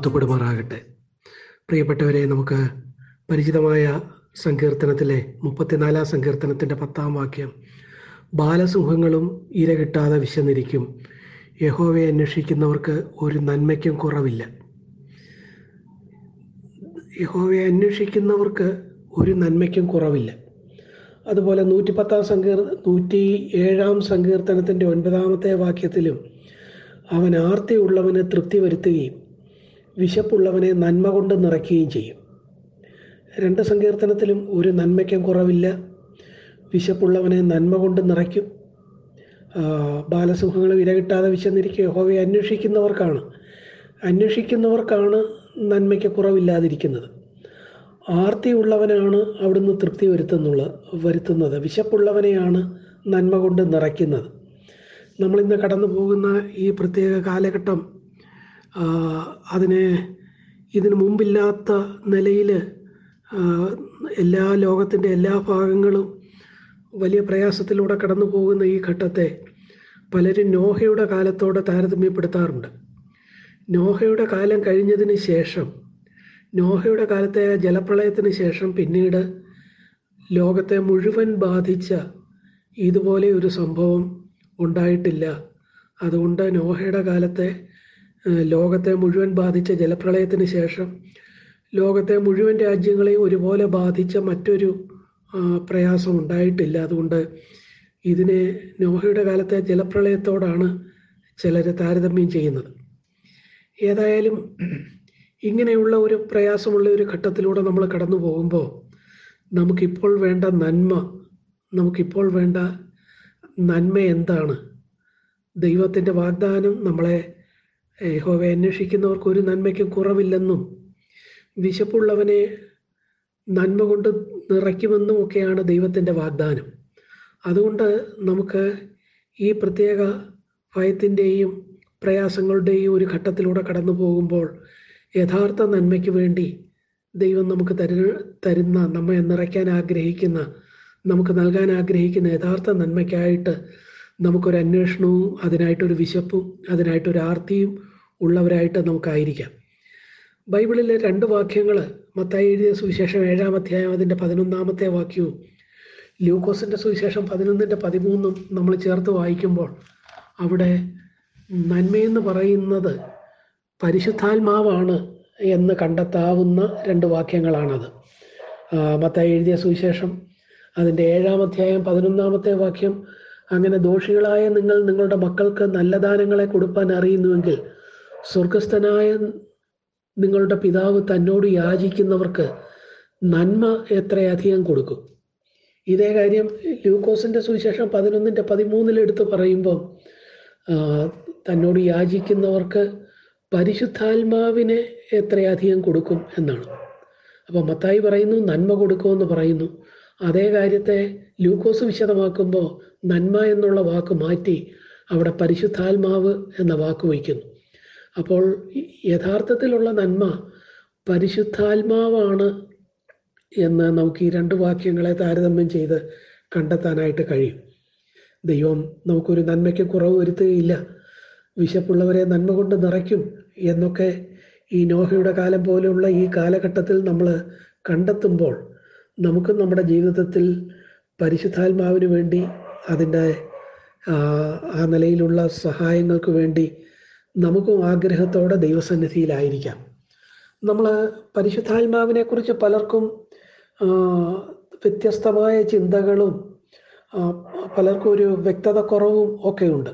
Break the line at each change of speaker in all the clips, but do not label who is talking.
മഹത്വപ്പെടുമാറാകട്ടെ പ്രിയപ്പെട്ടവരെ നമുക്ക് പരിചിതമായ സങ്കീർത്തനത്തിലെ മുപ്പത്തിനാലാം സങ്കീർത്തനത്തിന്റെ പത്താം വാക്യം ബാലസിംഹങ്ങളും ഇര കിട്ടാതെ വിശന്നിരിക്കും. യഹോവയെ അന്വേഷിക്കുന്നവർക്ക് ഒരു നന്മയ്ക്കും കുറവില്ല. യഹോവയെ അന്വേഷിക്കുന്നവർക്ക് ഒരു നന്മയ്ക്കും കുറവില്ല. അതുപോലെ നൂറ്റി പത്താം സങ്കീർ നൂറ്റി ഏഴാം സങ്കീർത്തനത്തിന്റെ ഒൻപതാമത്തെ വാക്യത്തിലും അവൻ ആർത്തിയുള്ളവന് തൃപ്തി വരുത്തുകയും വിശപ്പുള്ളവനെ നന്മ കൊണ്ട് നിറയ്ക്കുകയും ചെയ്യും. രണ്ട് സങ്കീർത്തനത്തിലും ഒരു നന്മയ്ക്കും കുറവില്ല. വിശപ്പുള്ളവനെ നന്മ കൊണ്ട് നിറയ്ക്കും. ബാലസിംഹങ്ങൾ വില കിട്ടാതെ വിശന്നിരിക്കുക ഹോവയെ അന്വേഷിക്കുന്നവർക്കാണ്. അന്വേഷിക്കുന്നവർക്കാണ് നന്മയ്ക്ക് കുറവില്ലാതിരിക്കുന്നത്. ആർത്തിയുള്ളവനാണ് അവിടുന്ന് തൃപ്തി വരുത്തുന്നുള്ള വരുത്തുന്നത്. വിശപ്പുള്ളവനെയാണ് നന്മ കൊണ്ട് നിറയ്ക്കുന്നത്. നമ്മളിന്ന് കടന്നു പോകുന്ന ഈ പ്രത്യേക കാലഘട്ടം അതിനെ ഇതിനു മുമ്പില്ലാത്ത നിലയിൽ എല്ലാ ലോകത്തിന്റെ എല്ലാ ഭാഗങ്ങളും വലിയ പ്രയാസത്തിലൂടെ കടന്നു പോകുന്ന ഈ ഘട്ടത്തെ പലരും നോഹയുടെ കാലത്തോടെ താരതമ്യപ്പെടുത്താറുണ്ട്. നോഹയുടെ കാലം കഴിഞ്ഞതിന് ശേഷം നോഹയുടെ കാലത്തെ ജലപ്രളയത്തിന് ശേഷം പിന്നീട് ലോകത്തെ മുഴുവൻ ബാധിച്ച ഇതുപോലെ ഒരു സംഭവം ഉണ്ടായിട്ടില്ല. അതുകൊണ്ട് നോഹയുടെ കാലത്തെ ലോകത്തെ മുഴുവൻ ബാധിച്ച ജലപ്രളയത്തിന് ശേഷം ലോകത്തെ മുഴുവൻ രാജ്യങ്ങളെയും ഒരുപോലെ ബാധിച്ച മറ്റൊരു പ്രയാസം ഉണ്ടായിട്ടില്ല. അതുകൊണ്ട് ഇതിനെ നോഹയുടെ കാലത്തെ ജലപ്രളയത്തോടാണ് ചിലർ താരതമ്യം ചെയ്യുന്നത്. ഏതായാലും ഇങ്ങനെയുള്ള ഒരു പ്രയാസമുള്ള ഒരു ഘട്ടത്തിലൂടെ നമ്മൾ കടന്നു പോകുമ്പോൾ നമുക്കിപ്പോൾ വേണ്ട നന്മ നമുക്കിപ്പോൾ വേണ്ട നന്മ എന്താണ്? ദൈവത്തിന്റെ വാഗ്ദാനം നമ്മളെ യഹോവയെ അന്വേഷിക്കുന്നവർക്ക് ഒരു നന്മയ്ക്കും കുറവില്ലെന്നും വിശപ്പുള്ളവനെ നന്മ കൊണ്ട് നിറയ്ക്കുമെന്നും ഒക്കെയാണ് ദൈവത്തിന്റെ വാഗ്ദാനം. അതുകൊണ്ട് നമുക്ക് ഈ പ്രത്യേക ഭയത്തിന്റെയും പ്രയാസങ്ങളുടെയും ഒരു ഘട്ടത്തിലൂടെ കടന്നു പോകുമ്പോൾ യഥാർത്ഥ നന്മയ്ക്ക് വേണ്ടി ദൈവം നമുക്ക് തരു തരുന്ന നമ്മെ നിറയ്ക്കാൻ ആഗ്രഹിക്കുന്ന നമുക്ക് നൽകാൻ ആഗ്രഹിക്കുന്ന യഥാർത്ഥ നന്മയ്ക്കായിട്ട് നമുക്കൊരു അന്വേഷണവും അതിനായിട്ടൊരു വിശപ്പും അതിനായിട്ടൊരു ആർത്തിയും ഉള്ളവരായിട്ട് നമുക്കായിരിക്കാം. ബൈബിളിലെ രണ്ട് വാക്യങ്ങൾ മത്തായി എഴുതിയ സുവിശേഷം ഏഴാം അധ്യായം അതിന്റെ പതിനൊന്നാമത്തെ വാക്യവും ലൂക്കോസിന്റെ സുവിശേഷം പതിനൊന്നിന്റെ പതിമൂന്നും നമ്മൾ ചേർത്ത് വായിക്കുമ്പോൾ അവിടെ നന്മയെന്ന് പറയുന്നത് പരിശുദ്ധാത്മാവാണ് എന്ന് കണ്ടെത്താവുന്ന രണ്ട് വാക്യങ്ങളാണത്. മത്തായി എഴുതിയ സുവിശേഷം അതിന്റെ ഏഴാം അധ്യായം പതിനൊന്നാമത്തെ വാക്യം അങ്ങനെ ദോഷികളായ നിങ്ങൾ നിങ്ങളുടെ മക്കൾക്ക് നല്ല ദാനങ്ങളെ കൊടുക്കാൻ അറിയുന്നുവെങ്കിൽ സ്വർഗസ്ഥനായ നിങ്ങളുടെ പിതാവ് തന്നോട് യാചിക്കുന്നവർക്ക് നന്മ എത്രയധികം കൊടുക്കും? ഇതേ കാര്യം ലൂക്കോസിന്റെ സുവിശേഷം പതിനൊന്നിന്റെ പതിമൂന്നിൽ എടുത്ത് പറയുമ്പോൾ തന്നോട് യാചിക്കുന്നവർക്ക് പരിശുദ്ധാത്മാവിനെ എത്രയധികം കൊടുക്കും എന്നാണ്. അപ്പോൾ മത്തായി പറയുന്നു നന്മ കൊടുക്കുമെന്ന് പറയുന്നു. അതേ കാര്യത്തെ ലൂക്കോസ് വിശദമാക്കുമ്പോൾ നന്മ എന്നുള്ള വാക്ക് മാറ്റി അവിടെ പരിശുദ്ധാത്മാവ് എന്ന വാക്ക് വയ്ക്കുന്നു. അപ്പോൾ യഥാർത്ഥത്തിലുള്ള നന്മ പരിശുദ്ധാത്മാവാണ് എന്ന് നമുക്ക് ഈ രണ്ട് വാക്യങ്ങളെ താരതമ്യം ചെയ്ത് കണ്ടെത്താനായിട്ട് കഴിയും. ദൈവം നമുക്കൊരു നന്മയ്ക്ക് കുറവ് വരുത്തുകയില്ല. വിശപ്പുള്ളവരെ നന്മ കൊണ്ട് നിറയ്ക്കും എന്നൊക്കെ ഈ നോഹയുടെ കാലം പോലെയുള്ള ഈ കാലഘട്ടത്തിൽ നമ്മൾ കണ്ടെത്തുമ്പോൾ നമുക്ക് നമ്മുടെ ജീവിതത്തിൽ പരിശുദ്ധാത്മാവിന് വേണ്ടി അതിന്റെ ആ നിലയിലുള്ള സഹായങ്ങൾക്ക് വേണ്ടി നമുക്കും ആഗ്രഹത്തോടെ ദൈവസന്നിധിയിലായിരിക്കാം. നമ്മൾ പരിശുദ്ധാത്മാവിനെ കുറിച്ച് പലർക്കും വ്യത്യസ്തമായ ചിന്തകളും പലർക്കും ഒരു വ്യക്തത കുറവും ഒക്കെ ഉണ്ട്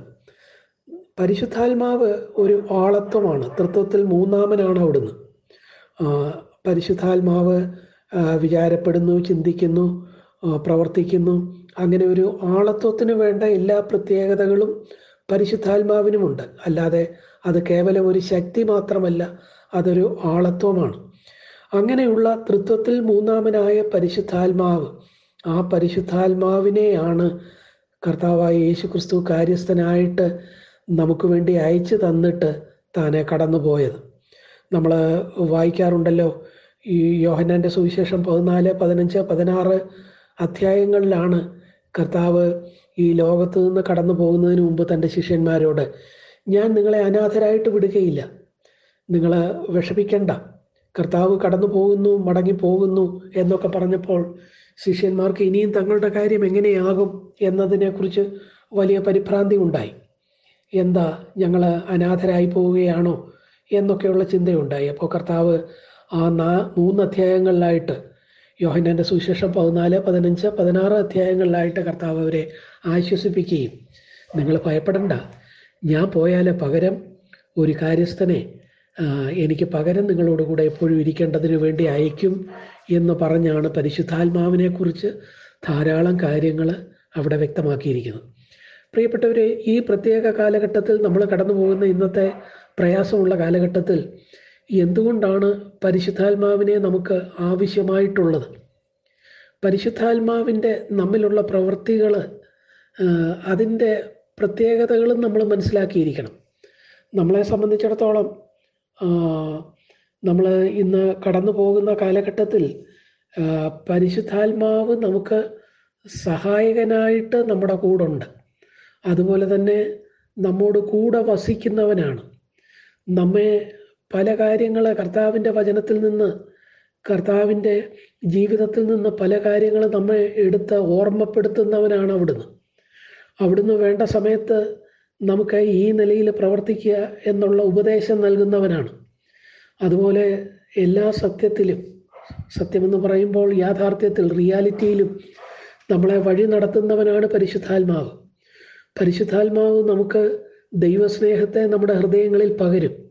പരിശുദ്ധാത്മാവ് ഒരു ആളത്വമാണ്. തൃത്വത്തിൽ മൂന്നാമനാണ് അവിടുന്ന്. പരിശുദ്ധാത്മാവ് വിചാരപ്പെടുന്നു ചിന്തിക്കുന്നു പ്രവർത്തിക്കുന്നു. അങ്ങനെ ഒരു ആളത്വത്തിന് വേണ്ട എല്ലാ പ്രത്യേകതകളും പരിശുദ്ധാത്മാവിനുമുണ്ട്. അല്ലാതെ അത് കേവലം ഒരു ശക്തി മാത്രമല്ല അതൊരു ആളത്വമാണ്. അങ്ങനെയുള്ള തൃത്വത്തിൽ മൂന്നാമനായ പരിശുദ്ധാത്മാവ് ആ പരിശുദ്ധാത്മാവിനെയാണ് കർത്താവായ യേശു ക്രിസ്തു കാര്യസ്ഥനായിട്ട് നമുക്ക് വേണ്ടി അയച്ചു തന്നിട്ട് താനെ കടന്നുപോയത്. നമ്മൾ വായിക്കാറുണ്ടല്ലോ ഈ യോഹന്നാന്റെ സുവിശേഷം പതിനാല് പതിനഞ്ച് പതിനാറ് അധ്യായങ്ങളിലാണ് കർത്താവ് ഈ ലോകത്ത് നിന്ന് കടന്നു പോകുന്നതിന് മുമ്പ് തന്റെ ശിഷ്യന്മാരോട് ഞാൻ നിങ്ങളെ അനാഥരായിട്ട് വിടുകയില്ല. നിങ്ങൾ വിഷമിക്കണ്ട. കർത്താവ് കടന്നു പോകുന്നു മടങ്ങി പോകുന്നു എന്നൊക്കെ പറഞ്ഞപ്പോൾ ശിഷ്യന്മാർക്ക് ഇനിയും തങ്ങളുടെ കാര്യം എങ്ങനെയാകും എന്നതിനെക്കുറിച്ച് വലിയ പരിഭ്രാന്തി ഉണ്ടായി. എന്താ ഞങ്ങൾ അനാഥരായി പോവുകയാണോ? എന്നൊക്കെയുള്ള ചിന്തയുണ്ടായി. അപ്പോൾ കർത്താവ് ആ നാ മൂന്ന് അധ്യായങ്ങളിലായിട്ട് യോഹന്നാന്റെ സുവിശേഷം പതിനാല് പതിനഞ്ച് പതിനാറ് അധ്യായങ്ങളിലായിട്ട് കർത്താവ് അവരെ ആശ്വസിപ്പിക്കുകയും നിങ്ങൾ ഭയപ്പെടണ്ട. ഞാൻ പോയാൽ പകരം ഒരു കാര്യസ്ഥനെ എനിക്ക് പകരം നിങ്ങളോടുകൂടെ എപ്പോഴും ഇരിക്കേണ്ടതിന് വേണ്ടി അയക്കും എന്ന് പറഞ്ഞാണ് പരിശുദ്ധാത്മാവിനെക്കുറിച്ച് ധാരാളം കാര്യങ്ങൾ അവിടെ വ്യക്തമാക്കിയിരിക്കുന്നത്. പ്രിയപ്പെട്ടവരെ ഈ പ്രത്യേക കാലഘട്ടത്തിൽ നമ്മൾ കടന്നു പോകുന്ന ഇന്നത്തെ പ്രയാസമുള്ള കാലഘട്ടത്തിൽ എന്തുകൊണ്ടാണ് പരിശുദ്ധാത്മാവിനെ നമുക്ക് ആവശ്യമായിട്ടുള്ളത്? പരിശുദ്ധാത്മാവിന്റെ നമ്മിലുള്ള പ്രവൃത്തികൾ അതിന്റെ പ്രത്യേകതകളും നമ്മൾ മനസ്സിലാക്കിയിരിക്കണം. നമ്മളെ സംബന്ധിച്ചിടത്തോളം നമ്മൾ ഇന്ന് കടന്നു പോകുന്ന കാലഘട്ടത്തിൽ പരിശുദ്ധാത്മാവ് നമുക്ക് സഹായകനായിട്ട് നമ്മുടെ കൂടുണ്ട്. അതുപോലെ തന്നെ നമ്മോട് കൂടെ വസിക്കുന്നവനാണ്. നമ്മെ പല കാര്യങ്ങൾ കർത്താവിന്റെ വചനത്തിൽ നിന്ന് കർത്താവിന്റെ ജീവിതത്തിൽ നിന്ന് പല കാര്യങ്ങൾ നമ്മെ എടുത്ത് ഓർമ്മപ്പെടുത്തുന്നവനാണ് അവിടുന്ന്. അവിടുന്ന് വേണ്ട സമയത്ത് നമുക്ക് ഈ നിലയിൽ പ്രവർത്തിക്കുക എന്നുള്ള ഉപദേശം നൽകുന്നവനാണ്. അതുപോലെ എല്ലാ സത്യത്തിലും സത്യമെന്ന് പറയുമ്പോൾ യാഥാർത്ഥ്യത്തിൽ റിയാലിറ്റിയിലും നമ്മളെ വഴി നടത്തുന്നവനാണ് പരിശുദ്ധാത്മാവ്. പരിശുദ്ധാത്മാവ് നമുക്ക് ദൈവസ്നേഹത്തെ നമ്മുടെ ഹൃദയങ്ങളിൽ പകരും.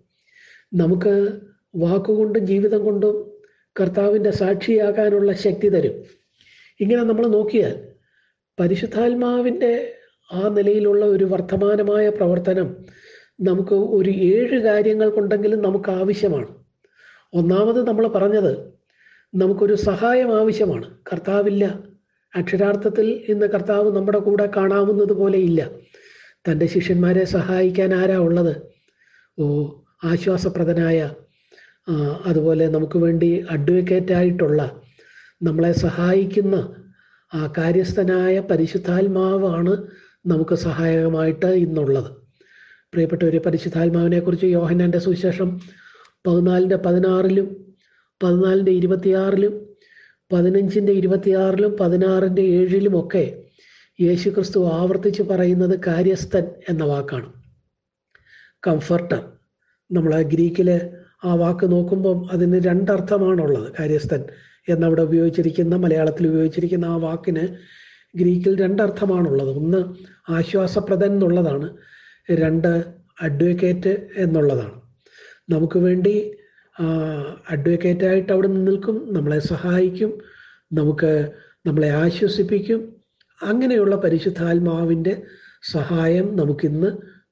നമുക്ക് വാക്കുകൊണ്ടും ജീവിതം കൊണ്ടും കർത്താവിന്റെ സാക്ഷിയാകാനുള്ള ശക്തി തരും. ഇങ്ങനെ നമ്മൾ നോക്കിയാൽ പരിശുദ്ധാത്മാവിന്റെ ആ നിലയിലുള്ള ഒരു വർത്തമാനമായ പ്രവർത്തനം നമുക്ക് ഒരു ഏഴ് കാര്യങ്ങൾ കൊണ്ടെങ്കിലും നമുക്ക് ആവശ്യമാണ്. ഒന്നാമത് നമ്മൾ പറഞ്ഞത് നമുക്കൊരു സഹായം ആവശ്യമാണ്. കർത്താവില്ല. അക്ഷരാർത്ഥത്തിൽ ഇന്ന് കർത്താവ് നമ്മുടെ കൂടെ കാണാവുന്നത് പോലെ ഇല്ല. തന്റെ ശിഷ്യന്മാരെ സഹായിക്കാൻ ആരാ ഉള്ളത്? ഓ ആശ്വാസപ്രദനായ അതുപോലെ നമുക്ക് വേണ്ടി അഡ്വക്കേറ്റ് ആയിട്ടുള്ള നമ്മളെ സഹായിക്കുന്ന ആ കാര്യസ്ഥനായ പരിശുദ്ധാത്മാവാണ് നമുക്ക് സഹായകമായിട്ട് ഇന്നുള്ളത്. പ്രിയപ്പെട്ട ഒരു പരിശുദ്ധാത്മാവിനെ കുറിച്ച് യോഹന്നാന്റെ സുവിശേഷം പതിനാലിന്റെ പതിനാറിലും പതിനാലിന്റെ ഇരുപത്തിയാറിലും പതിനഞ്ചിന്റെ ഇരുപത്തിയാറിലും പതിനാറിന്റെ ഏഴിലുമൊക്കെ യേശു ക്രിസ്തു ആവർത്തിച്ച് പറയുന്നത് കാര്യസ്ഥൻ എന്ന വാക്കാണ്. കംഫർട്ടർ. നമ്മൾ ഗ്രീക്കിലെ ആ വാക്ക് നോക്കുമ്പം അതിന് രണ്ടർത്ഥമാണുള്ളത് കാര്യസ്ഥൻ എന്നവിടെ ഉപയോഗിച്ചിരിക്കുന്ന മലയാളത്തിൽ ഉപയോഗിച്ചിരിക്കുന്ന ആ വാക്കിന് ഗ്രീക്കിൽ രണ്ടർത്ഥമാണുള്ളത്. ഒന്ന് ആശ്വാസപ്രദൻ എന്നുള്ളതാണ് രണ്ട് അഡ്വക്കേറ്റ് എന്നുള്ളതാണ്. നമുക്ക് വേണ്ടി അഡ്വക്കേറ്റായിട്ട് അവിടെ നിൽക്കും നമ്മളെ സഹായിക്കും നമുക്ക് നമ്മളെ ആശ്വസിപ്പിക്കും. അങ്ങനെയുള്ള പരിശുദ്ധാത്മാവിന്റെ സഹായം നമുക്കിന്ന്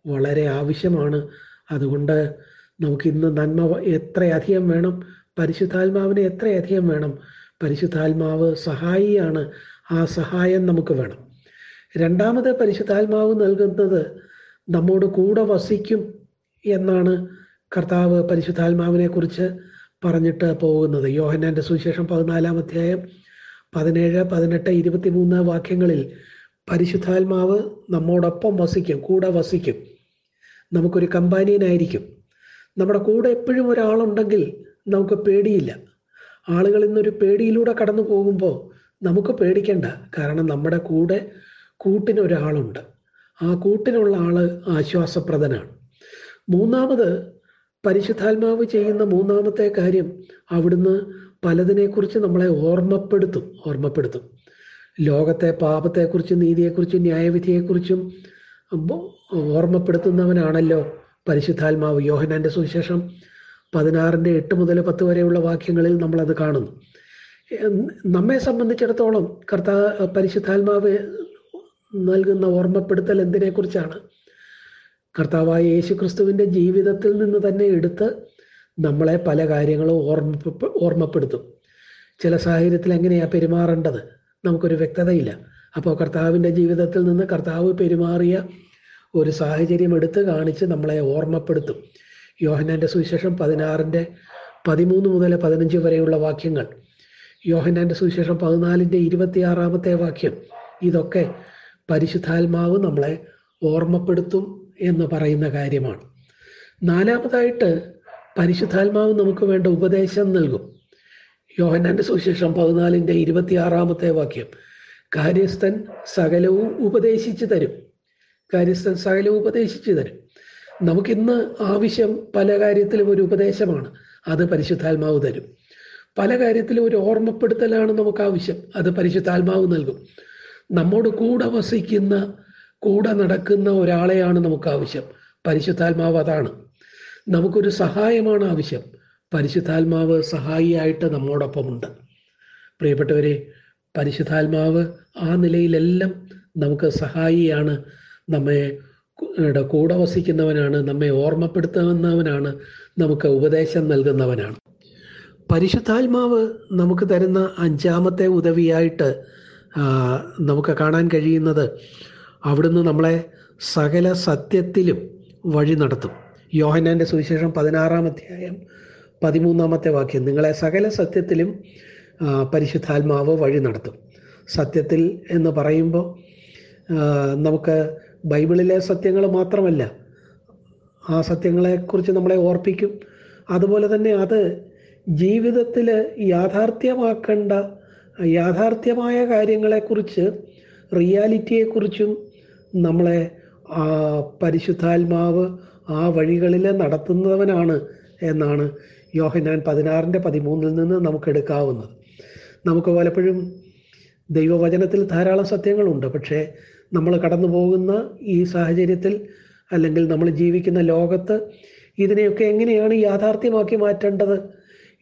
വളരെ ആവശ്യമാണ്. അതുകൊണ്ട് നമുക്ക് ഇന്ന് നന്മ എത്രയധികം വേണം? പരിശുദ്ധാത്മാവിനെ എത്രയധികം വേണം? പരിശുദ്ധാത്മാവ് സഹായിയാണ്. ആ സഹായം നമുക്ക് വേണം. രണ്ടാമത് പരിശുദ്ധാത്മാവ് നൽകുന്നത് നമ്മോട് കൂടെ വസിക്കും എന്നാണ് കർത്താവ് പരിശുദ്ധാത്മാവിനെ കുറിച്ച് പറഞ്ഞിട്ട് പോകുന്നത്. യോഹന്നാന്റെ സുവിശേഷം പതിനാലാം അധ്യായം പതിനേഴ് പതിനെട്ട് ഇരുപത്തിമൂന്ന് വാക്യങ്ങളിൽ പരിശുദ്ധാത്മാവ് നമ്മോടൊപ്പം വസിക്കും കൂടെ വസിക്കും. നമുക്കൊരു കമ്പാനിയനായിരിക്കും. നമ്മുടെ കൂടെ എപ്പോഴും ഒരാളുണ്ടെങ്കിൽ നമുക്ക് പേടിയില്ല. ആളുകൾ ഇന്നൊരു പേടിയിലൂടെ കടന്നു പോകുമ്പോൾ നമുക്ക് പേടിക്കണ്ട. കാരണം നമ്മുടെ കൂടെ കൂട്ടിനൊരാളുണ്ട് ആ കൂട്ടിനുള്ള ആൾ ആശ്വാസപ്രദനാണ്. മൂന്നാമത് പരിശുദ്ധാത്മാവ് ചെയ്യുന്ന മൂന്നാമത്തെ കാര്യം അവിടുന്ന് പലതിനെക്കുറിച്ച് നമ്മളെ ഓർമ്മപ്പെടുത്തും ഓർമ്മപ്പെടുത്തും. ലോകത്തെ പാപത്തെക്കുറിച്ചും നീതിയെക്കുറിച്ചും ന്യായവിധിയെക്കുറിച്ചും ഓർമ്മപ്പെടുത്തുന്നവനാണല്ലോ പരിശുദ്ധാത്മാവ് യോഹനാന്റെ സുവിശേഷം പതിനാറിന്റെ എട്ട് മുതൽ പത്ത് വരെയുള്ള വാക്യങ്ങളിൽ നമ്മളത് കാണുന്നു. നമ്മെ സംബന്ധിച്ചിടത്തോളം കർത്താ പരിശുദ്ധാത്മാവ് നൽകുന്ന ഓർമ്മപ്പെടുത്തൽ എന്തിനെക്കുറിച്ചാണ്? കർത്താവായ യേശു ക്രിസ്തുവിന്റെ ജീവിതത്തിൽ നിന്ന് തന്നെ എടുത്ത് നമ്മളെ പല കാര്യങ്ങളും ഓർമ്മ ഓർമ്മപ്പെടുത്തും. ചില സാഹചര്യത്തിൽ എങ്ങനെയാ പെരുമാറേണ്ടത്? നമുക്കൊരു വ്യക്തതയില്ല. അപ്പോൾ കർത്താവിന്റെ ജീവിതത്തിൽ നിന്ന് കർത്താവ് പെരുമാറിയ ഒരു സാഹചര്യം എടുത്ത് കാണിച്ച് നമ്മളെ ഓർമ്മപ്പെടുത്തും. യോഹനാന്റെ സുവിശേഷം പതിനാറിന്റെ പതിമൂന്ന് മുതൽ പതിനഞ്ച് വരെയുള്ള വാക്യങ്ങൾ. യോഹനാന്റെ സുവിശേഷം പതിനാലിന്റെ ഇരുപത്തിയാറാമത്തെ വാക്യം. ഇതൊക്കെ പരിശുദ്ധാത്മാവ് നമ്മളെ ഓർമ്മപ്പെടുത്തും എന്ന് പറയുന്ന കാര്യമാണ്. നാലാമതായിട്ട് പരിശുദ്ധാത്മാവ് നമുക്ക് വേണ്ട ഉപദേശം നൽകും. യോഹന്നാന്റെ സുവിശേഷം പതിനാലിന്റെ ഇരുപത്തിയാറാമത്തെ വാക്യം. കാര്യസ്ഥൻ സകലവും ഉപദേശിച്ചു തരും. കാര്യസ്ഥൻ സകലവും ഉപദേശിച്ചു തരും. നമുക്കിന്ന് ആവശ്യം പല കാര്യത്തിലും ഒരു ഉപദേശമാണ്. അത് പരിശുദ്ധാത്മാവ് തരും. പല കാര്യത്തിലും ഒരു ഓർമ്മപ്പെടുത്തലാണ് നമുക്ക് ആവശ്യം അത് പരിശുദ്ധാത്മാവ് നൽകും. നമ്മോട് കൂടെ വസിക്കുന്ന കൂടെ നടക്കുന്ന ഒരാളെയാണ് നമുക്ക് ആവശ്യം പരിശുദ്ധാത്മാവ് അതാണ്. നമുക്കൊരു സഹായമാണ് ആവശ്യം. പരിശുദ്ധാത്മാവ് സഹായിയായിട്ട് നമ്മോടൊപ്പമുണ്ട്. പ്രിയപ്പെട്ടവരെ പരിശുദ്ധാത്മാവ് ആ നിലയിലെല്ലാം നമുക്ക് സഹായിയാണ്. നമ്മെ കൂടെ വസിക്കുന്നവനാണ് നമ്മെ ഓർമ്മപ്പെടുത്തുന്നവനാണ് നമുക്ക് ഉപദേശം നൽകുന്നവനാണ്. പരിശുദ്ധാത്മാവ് നമുക്ക് തരുന്ന അഞ്ചാമത്തെ ഉദവിയായിട്ട് നമുക്ക് കാണാൻ കഴിയുന്നത് അവിടുന്ന് നമ്മളെ സകല സത്യത്തിലും വഴി നടത്തും. യോഹന്നാന്റെ സുവിശേഷം പതിനാറാം അധ്യായം പതിമൂന്നാമത്തെ വാക്യം. നിങ്ങളെ സകല സത്യത്തിലും പരിശുദ്ധാത്മാവ് വഴി നടത്തും. സത്യത്തിൽ എന്ന് പറയുമ്പോൾ നമുക്ക് ബൈബിളിലെ സത്യങ്ങൾ മാത്രമല്ല ആ സത്യങ്ങളെക്കുറിച്ച് നമ്മളെ ഓർപ്പിക്കും. അതുപോലെ തന്നെ അത് ജീവിതത്തിൽ യാഥാർത്ഥ്യമാക്കേണ്ട യാഥാർത്ഥ്യമായ കാര്യങ്ങളെക്കുറിച്ച് റിയാലിറ്റിയെക്കുറിച്ചും നമ്മളെ ആ പരിശുദ്ധാത്മാവ് ആ വഴികളിൽ നടത്തുന്നവനാണ് എന്നാണ് യോഹനാൻ പതിനാറിന്റെ പതിമൂന്നിൽ നിന്ന് നമുക്ക് എടുക്കാവുന്നത്. നമുക്ക് പലപ്പോഴും ദൈവവചനത്തിൽ ധാരാളം സത്യങ്ങളുണ്ട്. പക്ഷേ നമ്മൾ കടന്നു പോകുന്ന ഈ സാഹചര്യത്തിൽ അല്ലെങ്കിൽ നമ്മൾ ജീവിക്കുന്ന ലോകത്ത് ഇതിനെയൊക്കെ എങ്ങനെയാണ് യാഥാർത്ഥ്യമാക്കി മാറ്റേണ്ടത്?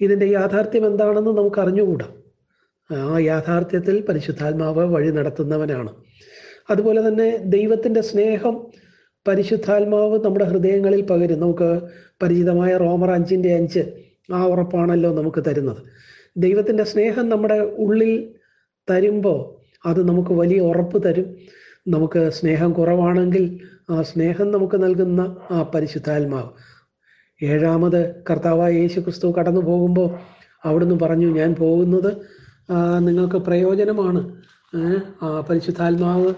ഇതിന്റെ യാഥാർത്ഥ്യം എന്താണെന്ന് നമുക്ക് അറിഞ്ഞുകൂടാ. ആ യാഥാർത്ഥ്യത്തിൽ പരിശുദ്ധാത്മാവ് വഴി നടത്തുന്നവനാണ്. അതുപോലെ തന്നെ ദൈവത്തിന്റെ സ്നേഹം പരിശുദ്ധാത്മാവ് നമ്മുടെ ഹൃദയങ്ങളിൽ പകരും. നമുക്ക് പരിചിതമായ റോമർ അഞ്ചിന്റെ അഞ്ച് ആ ഉറപ്പാണല്ലോ നമുക്ക് തരുന്നത്. ദൈവത്തിന്റെ സ്നേഹം നമ്മുടെ ഉള്ളിൽ തരുമ്പോൾ അത് നമുക്ക് വലിയ ഉറപ്പ് തരും. നമുക്ക് സ്നേഹം കുറവാണെങ്കിൽ ആ സ്നേഹം നമുക്ക് നൽകുന്ന ആ പരിശുദ്ധാത്മാവ്. ഏഴാമത് കർത്താവായ യേശു ക്രിസ്തു കടന്നു പോകുമ്പോൾ അവിടുന്ന് പറഞ്ഞു ഞാൻ പോകുന്നത് നിങ്ങൾക്ക് പ്രയോജനമാണ്. ആ, പരിശുദ്ധാത്മാവ്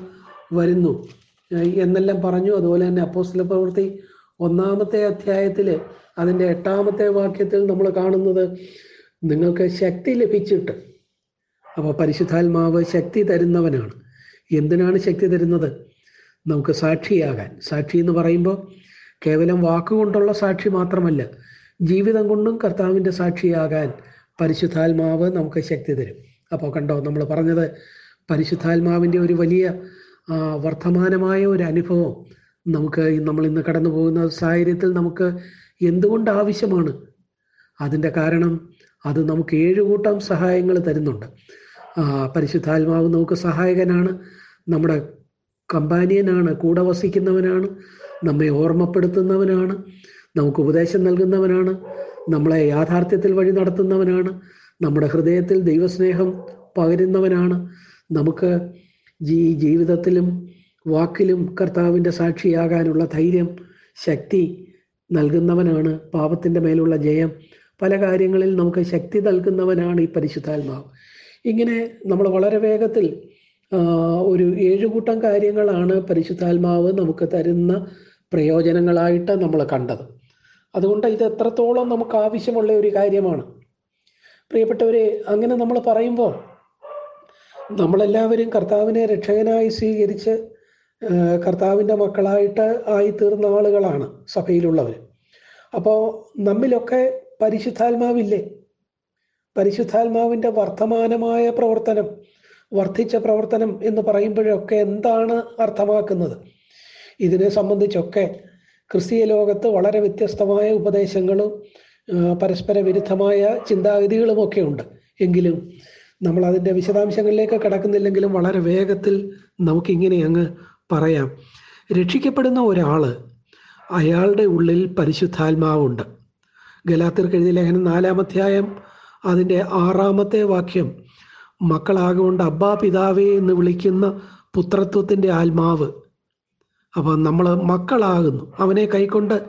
വരുന്നു. എന്നെല്ലാം പറഞ്ഞു. അതുപോലെ തന്നെ അപ്പോസ്തല പ്രവൃത്തി ഒന്നാമത്തെ അധ്യായത്തിൽ അതിന്റെ എട്ടാമത്തെ വാക്യത്തിൽ നമ്മൾ കാണുന്നത് നിങ്ങൾക്ക് ശക്തി ലഭിച്ചിട്ട് അപ്പോൾ പരിശുദ്ധാത്മാവ് ശക്തി തരുന്നവനാണ്. എന്തിനാണ് ശക്തി തരുന്നത്? നമുക്ക് സാക്ഷിയാകാൻ. സാക്ഷി എന്ന് പറയുമ്പോൾ കേവലം വാക്കുകൊണ്ടുള്ള സാക്ഷി മാത്രമല്ല ജീവിതം കൊണ്ടും കർത്താവിന്റെ സാക്ഷിയാകാൻ പരിശുദ്ധാത്മാവ് നമുക്ക് ശക്തി തരും. അപ്പോൾ കണ്ടോ നമ്മൾ പറഞ്ഞത് പരിശുദ്ധാത്മാവിന്റെ ഒരു വലിയ വർത്തമാനമായ ഒരു അനുഭവം നമുക്ക് നമ്മൾ ഇന്ന് കടന്നു പോകുന്ന സാഹചര്യത്തിൽ നമുക്ക് എന്തുകൊണ്ട് ആവശ്യമാണ്? അതിന്റെ കാരണം അത് നമുക്ക് ഏഴുകൂട്ടം സഹായങ്ങൾ തരുന്നുണ്ട്. പരിശുദ്ധാത്മാവ് നമുക്ക് സഹായകനാണ്. നമ്മുടെ കമ്പാനിയനാണ് കൂടെ വസിക്കുന്നവനാണ് നമ്മെ ഓർമ്മപ്പെടുത്തുന്നവനാണ് നമുക്ക് ഉപദേശം നൽകുന്നവനാണ് നമ്മളെ യാഥാർത്ഥ്യത്തിൽ വഴി നടത്തുന്നവനാണ് നമ്മുടെ ഹൃദയത്തിൽ ദൈവസ്നേഹം പകരുന്നവനാണ്. നമുക്ക് ജീ ജീവിതത്തിലും വാക്കിലും കർത്താവിന്റെ സാക്ഷിയാകാനുള്ള ധൈര്യം ശക്തി നൽകുന്നവനാണ്. പാപത്തിന്റെ മേലുള്ള ജയം. പല കാര്യങ്ങളിൽ നമുക്ക് ശക്തി നൽകുന്നവനാണ് ഈ പരിശുദ്ധാത്മാവ്. ഇങ്ങനെ നമ്മൾ വളരെ വേഗത്തിൽ ഒരു ഏഴുകൂട്ടം കാര്യങ്ങളാണ് പരിശുദ്ധാത്മാവ് നമുക്ക് തരുന്ന പ്രയോജനങ്ങളായിട്ട് നമ്മൾ കണ്ടത്. അതുകൊണ്ട് ഇത് എത്രത്തോളം നമുക്ക് ആവശ്യമുള്ള ഒരു കാര്യമാണ്. പ്രിയപ്പെട്ടവരെ അങ്ങനെ നമ്മൾ പറയുമ്പോൾ നമ്മളെല്ലാവരും കർത്താവിനെ രക്ഷകനായി സ്വീകരിച്ച് കർത്താവിന്റെ മക്കളായിട്ട് ആയി തീർന്ന ആളുകളാണ് സഭയിലുള്ളവർ. അപ്പോൾ നമ്മിലൊക്കെ പരിശുദ്ധാത്മാവില്ലേ? പരിശുദ്ധാത്മാവിന്റെ വർത്തമാനമായ പ്രവർത്തനം വർദ്ധിച്ച പ്രവർത്തനം എന്ന് പറയുമ്പോഴൊക്കെ എന്താണ് അർത്ഥമാക്കുന്നത്? ഇതിനെ സംബന്ധിച്ചൊക്കെ ക്രിസ്തീയ ലോകത്ത് വളരെ വ്യത്യസ്തമായ ഉപദേശങ്ങളും പരസ്പര വിരുദ്ധമായ ചിന്താഗതികളുമൊക്കെ ഉണ്ട് എങ്കിലും നമ്മൾ അതിന്റെ വിശദാംശങ്ങളിലേക്ക് കടക്കുന്നില്ലെങ്കിലും വളരെ വേഗത്തിൽ നമുക്കിങ്ങനെ അങ്ങ് പറയാം. രക്ഷിക്കപ്പെടുന്ന ഒരാൾ അയാളുടെ ഉള്ളിൽ പരിശുദ്ധാത്മാവുണ്ട്. ഗലാത്തിർക്ക് എഴുതിയ ലേഖനം നാലാമധ്യായം അതിന്റെ ആറാമത്തെ വാക്യം മക്കളാകൊണ്ട് അബ്ബാ പിതാവേ എന്ന് വിളിക്കുന്ന പുത്രത്വത്തിന്റെ ആത്മാവ്. അപ്പം നമ്മൾ മക്കളാകുന്നു. അവനെ കൈക്കൊണ്ട്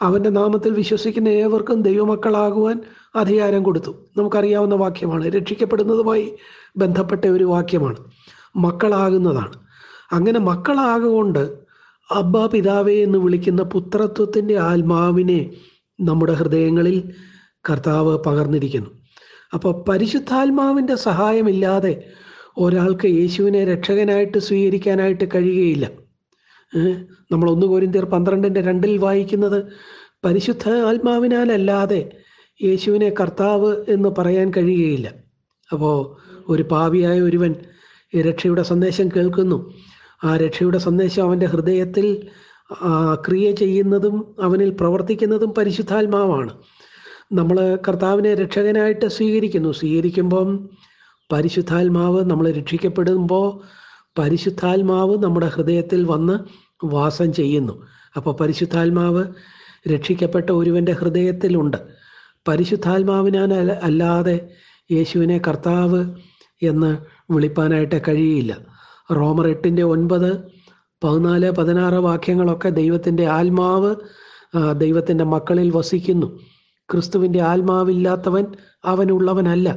അവന്റെ നാമത്തിൽ വിശ്വസിക്കുന്ന ഏവർക്കും ദൈവമക്കളാകുവാൻ അധികാരം കൊടുത്തു. നമുക്കറിയാവുന്ന വാക്യമാണ് രക്ഷിക്കപ്പെടുന്നതുമായി ബന്ധപ്പെട്ട ഒരു വാക്യമാണ് മക്കളാകുന്നതാണ്. അങ്ങനെ മക്കളാകൊണ്ട് അബ്ബ പിതാവേ എന്ന് വിളിക്കുന്ന പുത്രത്വത്തിന്റെ ആത്മാവിനെ നമ്മുടെ ഹൃദയങ്ങളിൽ കർത്താവ് പകർന്നിരിക്കുന്നു. അപ്പോൾ പരിശുദ്ധാത്മാവിന്റെ സഹായമില്ലാതെ ഒരാൾക്ക് യേശുവിനെ രക്ഷകനായിട്ട് സ്വീകരിക്കാനായിട്ട് കഴിയുകയില്ല. നമ്മൾ ഒന്ന് കോരിന്തിയർ പന്ത്രണ്ടിന്റെ രണ്ടിൽ വായിക്കുന്നത് പരിശുദ്ധ ആത്മാവിനാലല്ലാതെ യേശുവിനെ കർത്താവ് എന്ന് പറയാൻ കഴിയുകയില്ല. അപ്പോൾ ഒരു പാവിയായ ഒരുവൻ ഈ രക്ഷയുടെ സന്ദേശം കേൾക്കുന്നു. ആ രക്ഷയുടെ സന്ദേശം അവന്റെ ഹൃദയത്തിൽ ക്രിയ ചെയ്യുന്നതും അവനിൽ പ്രവർത്തിക്കുന്നതും പരിശുദ്ധാത്മാവാണ്. നമ്മൾ കർത്താവിനെ രക്ഷകനായിട്ട് സ്വീകരിക്കുന്നു. സ്വീകരിക്കുമ്പം പരിശുദ്ധാത്മാവ് നമ്മൾ രക്ഷിക്കപ്പെടുമ്പോൾ പരിശുദ്ധാത്മാവ് നമ്മുടെ ഹൃദയത്തിൽ വന്ന് വാസം ചെയ്യുന്നു. അപ്പോൾ പരിശുദ്ധാത്മാവ് രക്ഷിക്കപ്പെട്ട ഒരുവന്റെ ഹൃദയത്തിലുണ്ട്. പരിശുദ്ധാത്മാവിനാൽ അല്ലാതെ യേശുവിനെ കർത്താവ് എന്ന് വിളിപ്പാനായിട്ട് കഴിയില്ല. റോമർ എട്ടിന്റെ ഒൻപത് പതിനാല് പതിനാറ് വാക്യങ്ങളൊക്കെ ദൈവത്തിന്റെ ആത്മാവ് ദൈവത്തിന്റെ മക്കളിൽ വസിക്കുന്നു. ക്രിസ്തുവിന്റെ ആത്മാവില്ലാത്തവൻ അവനുള്ളവനല്ല.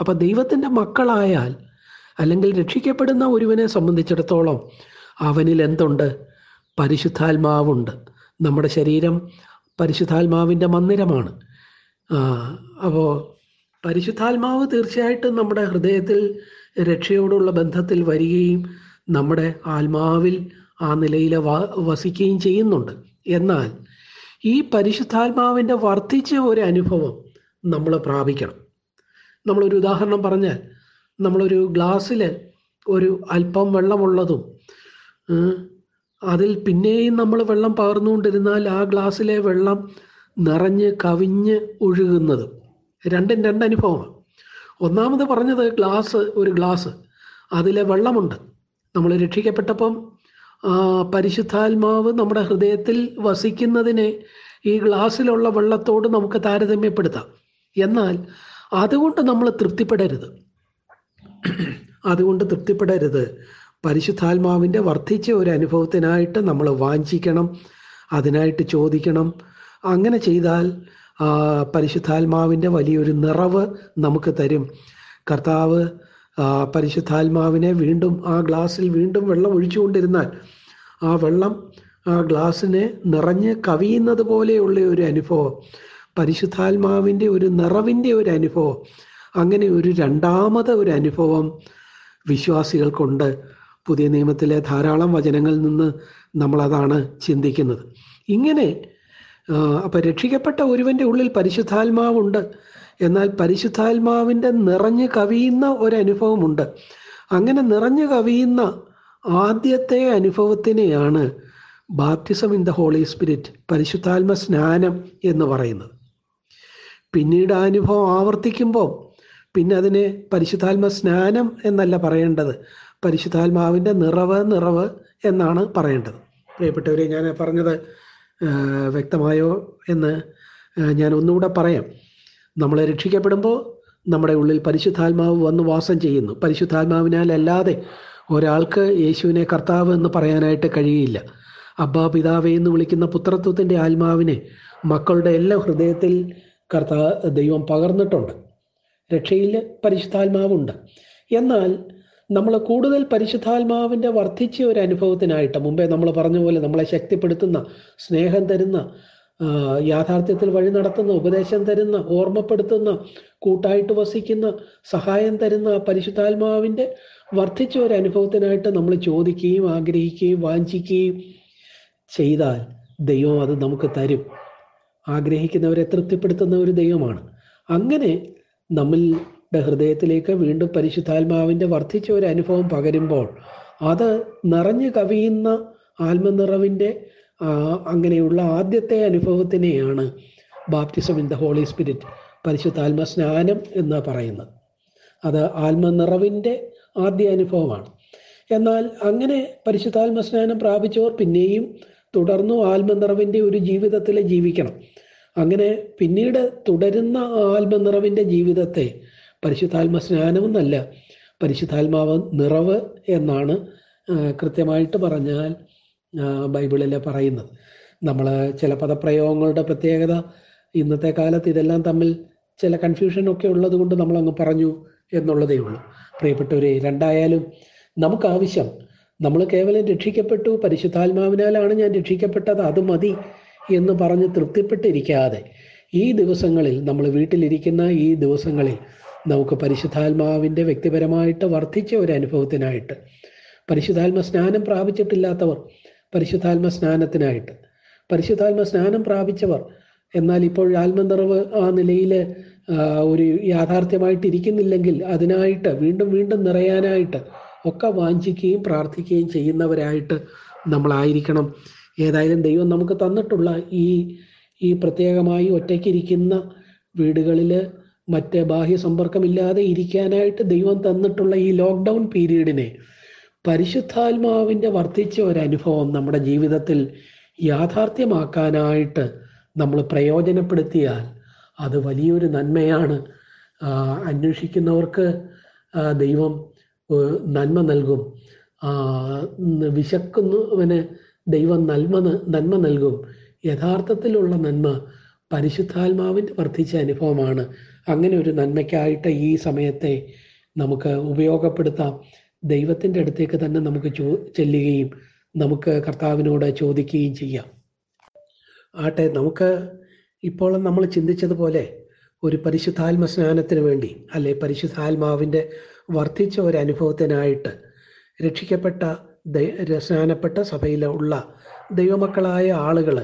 അപ്പം ദൈവത്തിന്റെ മക്കളായാൽ അല്ലെങ്കിൽ രക്ഷിക്കപ്പെടുന്ന ഒരുവനെ സംബന്ധിച്ചിടത്തോളം അവനിൽ എന്തുണ്ട്? പരിശുദ്ധാത്മാവുണ്ട്. നമ്മുടെ ശരീരം പരിശുദ്ധാത്മാവിന്റെ മന്ദിരമാണ്. അപ്പോൾ പരിശുദ്ധാത്മാവ് തീർച്ചയായിട്ടും നമ്മുടെ ഹൃദയത്തിൽ രക്ഷയോടുള്ള ബന്ധത്തിൽ വരികയും നമ്മുടെ ആത്മാവിൽ ആ നിലയിൽ വസിക്കുകയും ചെയ്യുന്നുണ്ട്. എന്നാൽ ഈ പരിശുദ്ധാത്മാവിന്റെ വർദ്ധിച്ച ഒരു അനുഭവം നമ്മൾ പ്രാപിക്കണം. നമ്മളൊരു ഉദാഹരണം പറഞ്ഞാൽ നമ്മളൊരു ഗ്ലാസ്സിൽ ഒരു അല്പം വെള്ളമുള്ളതും അതിൽ പിന്നെയും നമ്മൾ വെള്ളം പകർന്നുകൊണ്ടിരുന്നാൽ ആ ഗ്ലാസ്സിലെ വെള്ളം നിറഞ്ഞ് കവിഞ്ഞ് ഒഴുകുന്നത്. രണ്ടും രണ്ട് അനുഭവമാണ്. ഒന്നാമത് പറഞ്ഞത് ഗ്ലാസ് ഒരു ഗ്ലാസ്. അതിലെ വെള്ളമുണ്ട്. നമ്മൾ രക്ഷിക്കപ്പെട്ടപ്പം പരിശുദ്ധാത്മാവ് നമ്മുടെ ഹൃദയത്തിൽ വസിക്കുന്നതിനെ ഈ ഗ്ലാസ്സിലുള്ള വെള്ളത്തോട് നമുക്ക് താരതമ്യപ്പെടുത്താം. എന്നാൽ അതുകൊണ്ട് നമ്മൾ തൃപ്തിപ്പെടരുത്. അതുകൊണ്ട് തൃപ്തിപ്പെടരുത്. പരിശുദ്ധാത്മാവിന്റെ വർദ്ധിച്ച ഒരു അനുഭവത്തിനായിട്ട് നമ്മൾ വാഞ്ചിക്കണം അതിനായിട്ട് ചോദിക്കണം. അങ്ങനെ ചെയ്താൽ പരിശുദ്ധാത്മാവിന്റെ വലിയൊരു നിറവ് നമുക്ക് തരും. കർത്താവ് പരിശുദ്ധാത്മാവിനെ വീണ്ടും ആ ഗ്ലാസ്സിൽ വീണ്ടും വെള്ളം ഒഴിച്ചുകൊണ്ടിരുന്നാൽ ആ വെള്ളം ആ ഗ്ലാസ്സിനെ നിറഞ്ഞ് കവിയുന്നത് പോലെയുള്ള ഒരു അനുഭവം. പരിശുദ്ധാത്മാവിന്റെ ഒരു നിറവിന്റെ ഒരു അനുഭവം. അങ്ങനെ ഒരു രണ്ടാമത് ഒരു അനുഭവം വിശ്വാസികൾക്കുണ്ട്. പുതിയ നിയമത്തിലെ ധാരാളം വചനങ്ങളിൽ നിന്ന് നമ്മളതാണ് ചിന്തിക്കുന്നത്. ഇങ്ങനെ അപ്പം രക്ഷിക്കപ്പെട്ട ഒരുവന്റെ ഉള്ളിൽ പരിശുദ്ധാത്മാവുണ്ട്. എന്നാൽ പരിശുദ്ധാത്മാവിന്റെ നിറഞ്ഞു കവിയുന്ന ഒരനുഭവമുണ്ട്. അങ്ങനെ നിറഞ്ഞു കവിയുന്ന ആദ്യത്തെ അനുഭവത്തിനെയാണ് baptism in the holy spirit പരിശുദ്ധാത്മ സ്നാനം എന്ന് പറയുന്നത്. പിന്നീട് ആ അനുഭവം ആവർത്തിക്കുമ്പോൾ പിന്നെ അതിനെ പരിശുദ്ധാത്മ സ്നാനം എന്നല്ല പറയേണ്ടത്. പരിശുദ്ധാത്മാവിന്റെ നിറവ് നിറവ് എന്നാണ് പറയേണ്ടത്. പ്രിയപ്പെട്ടവരെ ഞാൻ പറഞ്ഞത് വ്യക്തമായോ എന്ന് ഞാൻ ഒന്നുകൂടെ പറയാം. നമ്മളെ രക്ഷിക്കപ്പെടുമ്പോൾ നമ്മുടെ ഉള്ളിൽ പരിശുദ്ധാത്മാവ് വന്ന് വാസം ചെയ്യുന്നു. പരിശുദ്ധാത്മാവിനാൽ അല്ലാതെ ഒരാൾക്ക് യേശുവിനെ കർത്താവ് എന്ന് പറയാനായിട്ട് കഴിയില്ല. അബ്ബാ പിതാവേ എന്ന് വിളിക്കുന്ന പുത്രത്വത്തിന്റെ ആത്മാവിനെ മക്കളുടെ എല്ലാ ഹൃദയത്തിൽ കർത്താ ദൈവം പകർന്നിട്ടുണ്ട്. രക്ഷയിൽ പരിശുദ്ധാത്മാവുണ്ട്. എന്നാൽ നമ്മൾ കൂടുതൽ പരിശുദ്ധാത്മാവിന്റെ വർദ്ധിച്ച ഒരു അനുഭവത്തിനായിട്ട് മുമ്പേ നമ്മൾ പറഞ്ഞ പോലെ നമ്മളെ ശക്തിപ്പെടുത്തുന്ന സ്നേഹം തരുന്ന യാഥാർത്ഥ്യത്തിൽ വഴി നടത്തുന്ന ഉപദേശം തരുന്ന ഓർമ്മപ്പെടുത്തുന്ന കൂട്ടായിട്ട് വസിക്കുന്ന സഹായം തരുന്ന പരിശുദ്ധാത്മാവിന്റെ വർദ്ധിച്ച ഒരു അനുഭവത്തിനായിട്ട് നമ്മൾ ചോദിക്കുകയും ആഗ്രഹിക്കുകയും വാഞ്ചിക്കുകയും ചെയ്താൽ ദൈവം അത് നമുക്ക് തരും. ആഗ്രഹിക്കുന്നവരെ തൃപ്തിപ്പെടുത്തുന്ന ഒരു ദൈവമാണ്. അങ്ങനെ നമ്മളുടെ ഹൃദയത്തിലേക്ക് വീണ്ടും പരിശുദ്ധാത്മാവിന്റെ വർദ്ധിച്ച ഒരു അനുഭവം പകരുമ്പോൾ അത് നിറഞ്ഞു കവിയുന്ന ആത്മനിറവിന്റെ അങ്ങനെയുള്ള ആദ്യത്തെ അനുഭവത്തിനെയാണ് baptism in the holy spirit പരിശുദ്ധാത്മ സ്നാനം എന്ന് പറയുന്നത്. അത് ആത്മനിറവിന്റെ ആദ്യ അനുഭവമാണ്. എന്നാൽ അങ്ങനെ പരിശുദ്ധാത്മ സ്നാനം പ്രാപിച്ചവർ പിന്നെയും തുടർന്നു ആത്മനിറവിന്റെ ഒരു ജീവിതത്തിൽ ജീവിക്കണം. അങ്ങനെ പിന്നീട് തുടരുന്ന ആത്മനിറവിന്റെ ജീവിതത്തെ പരിശുദ്ധാത്മ സ്നാനം എന്നല്ല പരിശുദ്ധാത്മാവ് നിറവ് എന്നാണ് കൃത്യമായിട്ട് പറഞ്ഞാൽ ബൈബിളിൽ പറയുന്നത്. നമ്മൾ ചില പദപ്രയോഗങ്ങളുടെ പ്രത്യേകത ഇന്നത്തെ കാലത്ത് ഇതെല്ലാം തമ്മിൽ ചില കൺഫ്യൂഷൻ ഒക്കെ ഉള്ളത് കൊണ്ട് നമ്മൾ അങ്ങ് പറഞ്ഞു എന്നുള്ളതേ ഉള്ളൂ. പ്രിയപ്പെട്ടവരെ രണ്ടായാലും നമുക്ക് ആവശ്യം. നമ്മൾ കേവലം രക്ഷിക്കപ്പെട്ടു പരിശുദ്ധാത്മാവിനാലാണ് ഞാൻ രക്ഷിക്കപ്പെട്ടത് അത് മതി എന്ന് പറഞ്ഞ് തൃപ്തിപ്പെട്ടിരിക്കാതെ ഈ ദിവസങ്ങളിൽ നമ്മൾ വീട്ടിലിരിക്കുന്ന ഈ ദിവസങ്ങളിൽ നമുക്ക് പരിശുദ്ധാത്മാവിന്റെ വ്യക്തിപരമായിട്ട് വർദ്ധിച്ച ഒരു അനുഭവത്തിനായിട്ട് പരിശുദ്ധാത്മ സ്നാനം പ്രാപിച്ചിട്ടില്ലാത്തവർ പരിശുദ്ധാത്മ സ്നാനത്തിനായിട്ട് പരിശുദ്ധാത്മ സ്നാനം പ്രാപിച്ചവർ. എന്നാൽ ഇപ്പോൾ ആത്മനിറവ് ആ നിലയിൽ ഒരു യാഥാർത്ഥ്യമായിട്ട് ഇരിക്കുന്നില്ലെങ്കിൽ അതിനായിട്ട് വീണ്ടും വീണ്ടും നിറയാനായിട്ട് ഒക്കെ വാഞ്ചിക്കുകയും പ്രാർത്ഥിക്കുകയും ചെയ്യുന്നവരായിട്ട് നമ്മളായിരിക്കണം. ഏതായാലും ദൈവം നമുക്ക് തന്നിട്ടുള്ള ഈ ഈ പ്രത്യേകമായി ഒറ്റയ്ക്കിരിക്കുന്ന വീടുകളിൽ മറ്റ് ബാഹ്യ സമ്പർക്കമില്ലാതെ ഇരിക്കാനായിട്ട് ദൈവം തന്നിട്ടുള്ള ഈ ലോക്ക്ഡൗൺ പീരീഡിനെ പരിശുദ്ധാത്മാവിന്റെ വർദ്ധിച്ച ഒരു അനുഭവം നമ്മുടെ ജീവിതത്തിൽ യാഥാർത്ഥ്യമാക്കാനായിട്ട് നമ്മൾ പ്രയോജനപ്പെടുത്തിയാൽ അത് വലിയൊരു നന്മയാണ്. അന്വേഷിക്കുന്നവർക്ക് ദൈവം നന്മ നൽകും. വിശക്കുന്നവന് ദൈവം നന്മ നന്മ നൽകും. യഥാർത്ഥത്തിലുള്ള നന്മ പരിശുദ്ധാത്മാവിന്റെ വർദ്ധിച്ച അനുഭവമാണ്. അങ്ങനെ ഒരു നന്മയ്ക്കായിട്ട് ഈ സമയത്തെ നമുക്ക് ഉപയോഗപ്പെടുത്താം. ദൈവത്തിന്റെ അടുത്തേക്ക് തന്നെ നമുക്ക് ചോ ചെല്ലുകയും നമുക്ക് കർത്താവിനോട് ചോദിക്കുകയും ചെയ്യാം. ആട്ടെ നമുക്ക് ഇപ്പോൾ നമ്മൾ ചിന്തിച്ചതുപോലെ ഒരു പരിശുദ്ധാത്മ സ്നാനത്തിന് വേണ്ടി അല്ലെ പരിശുദ്ധാത്മാവിന്റെ വർദ്ധിച്ച ഒരു അനുഭവത്തിനായിട്ട് രക്ഷിക്കപ്പെട്ട സ്നാനപ്പെട്ട സഭയിലുള്ള ദൈവമക്കളായ ആളുകൾ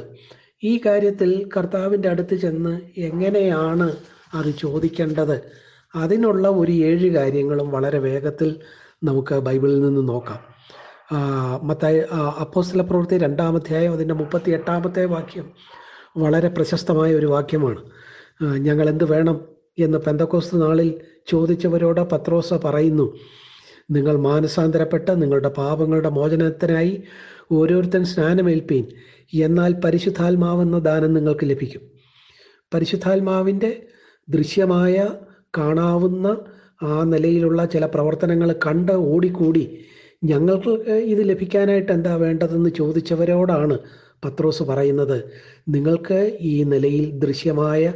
ഈ കാര്യത്തിൽ കർത്താവിന്റെ അടുത്ത് ചെന്ന് എങ്ങനെയാണ് അത് ചോദിക്കേണ്ടത്? അതിനുള്ള ഒരു ഏഴ് കാര്യങ്ങളും വളരെ വേഗത്തിൽ നമുക്ക് ബൈബിളിൽ നിന്ന് നോക്കാം. മത്തായി അപ്പോസ്തല പ്രവൃത്തി രണ്ടാമധ്യായം അതിന്റെ മുപ്പത്തി എട്ടാമത്തെ വാക്യം വളരെ പ്രശസ്തമായ ഒരു വാക്യമാണ്. ഞങ്ങൾ എന്ത് വേണം? എന്ന് പെന്തക്കോസ് നാളിൽ ചോദിച്ചവരോട് പത്രോസ പറയുന്നു. നിങ്ങൾ മാനസാന്തരപ്പെട്ട് നിങ്ങളുടെ പാപങ്ങളുടെ മോചനത്തിനായി ഓരോരുത്തൻ സ്നാനമേൽപ്പീൻ. എന്നാൽ പരിശുദ്ധാത്മാവെന്ന ദാനം നിങ്ങൾക്ക് ലഭിക്കും. പരിശുദ്ധാത്മാവിന്റെ ദൃശ്യമായ കാണാവുന്ന ആ നിലയിലുള്ള ചില പ്രവർത്തനങ്ങൾ കണ്ട് ഓടിക്കൂടി ഞങ്ങൾക്ക് ഇത് ലഭിക്കാനായിട്ട് എന്താ വേണ്ടതെന്ന് ചോദിച്ചവരോടാണ് പത്രോസ് പറയുന്നത്. നിങ്ങൾക്ക് ഈ നിലയിൽ ദൃശ്യമായ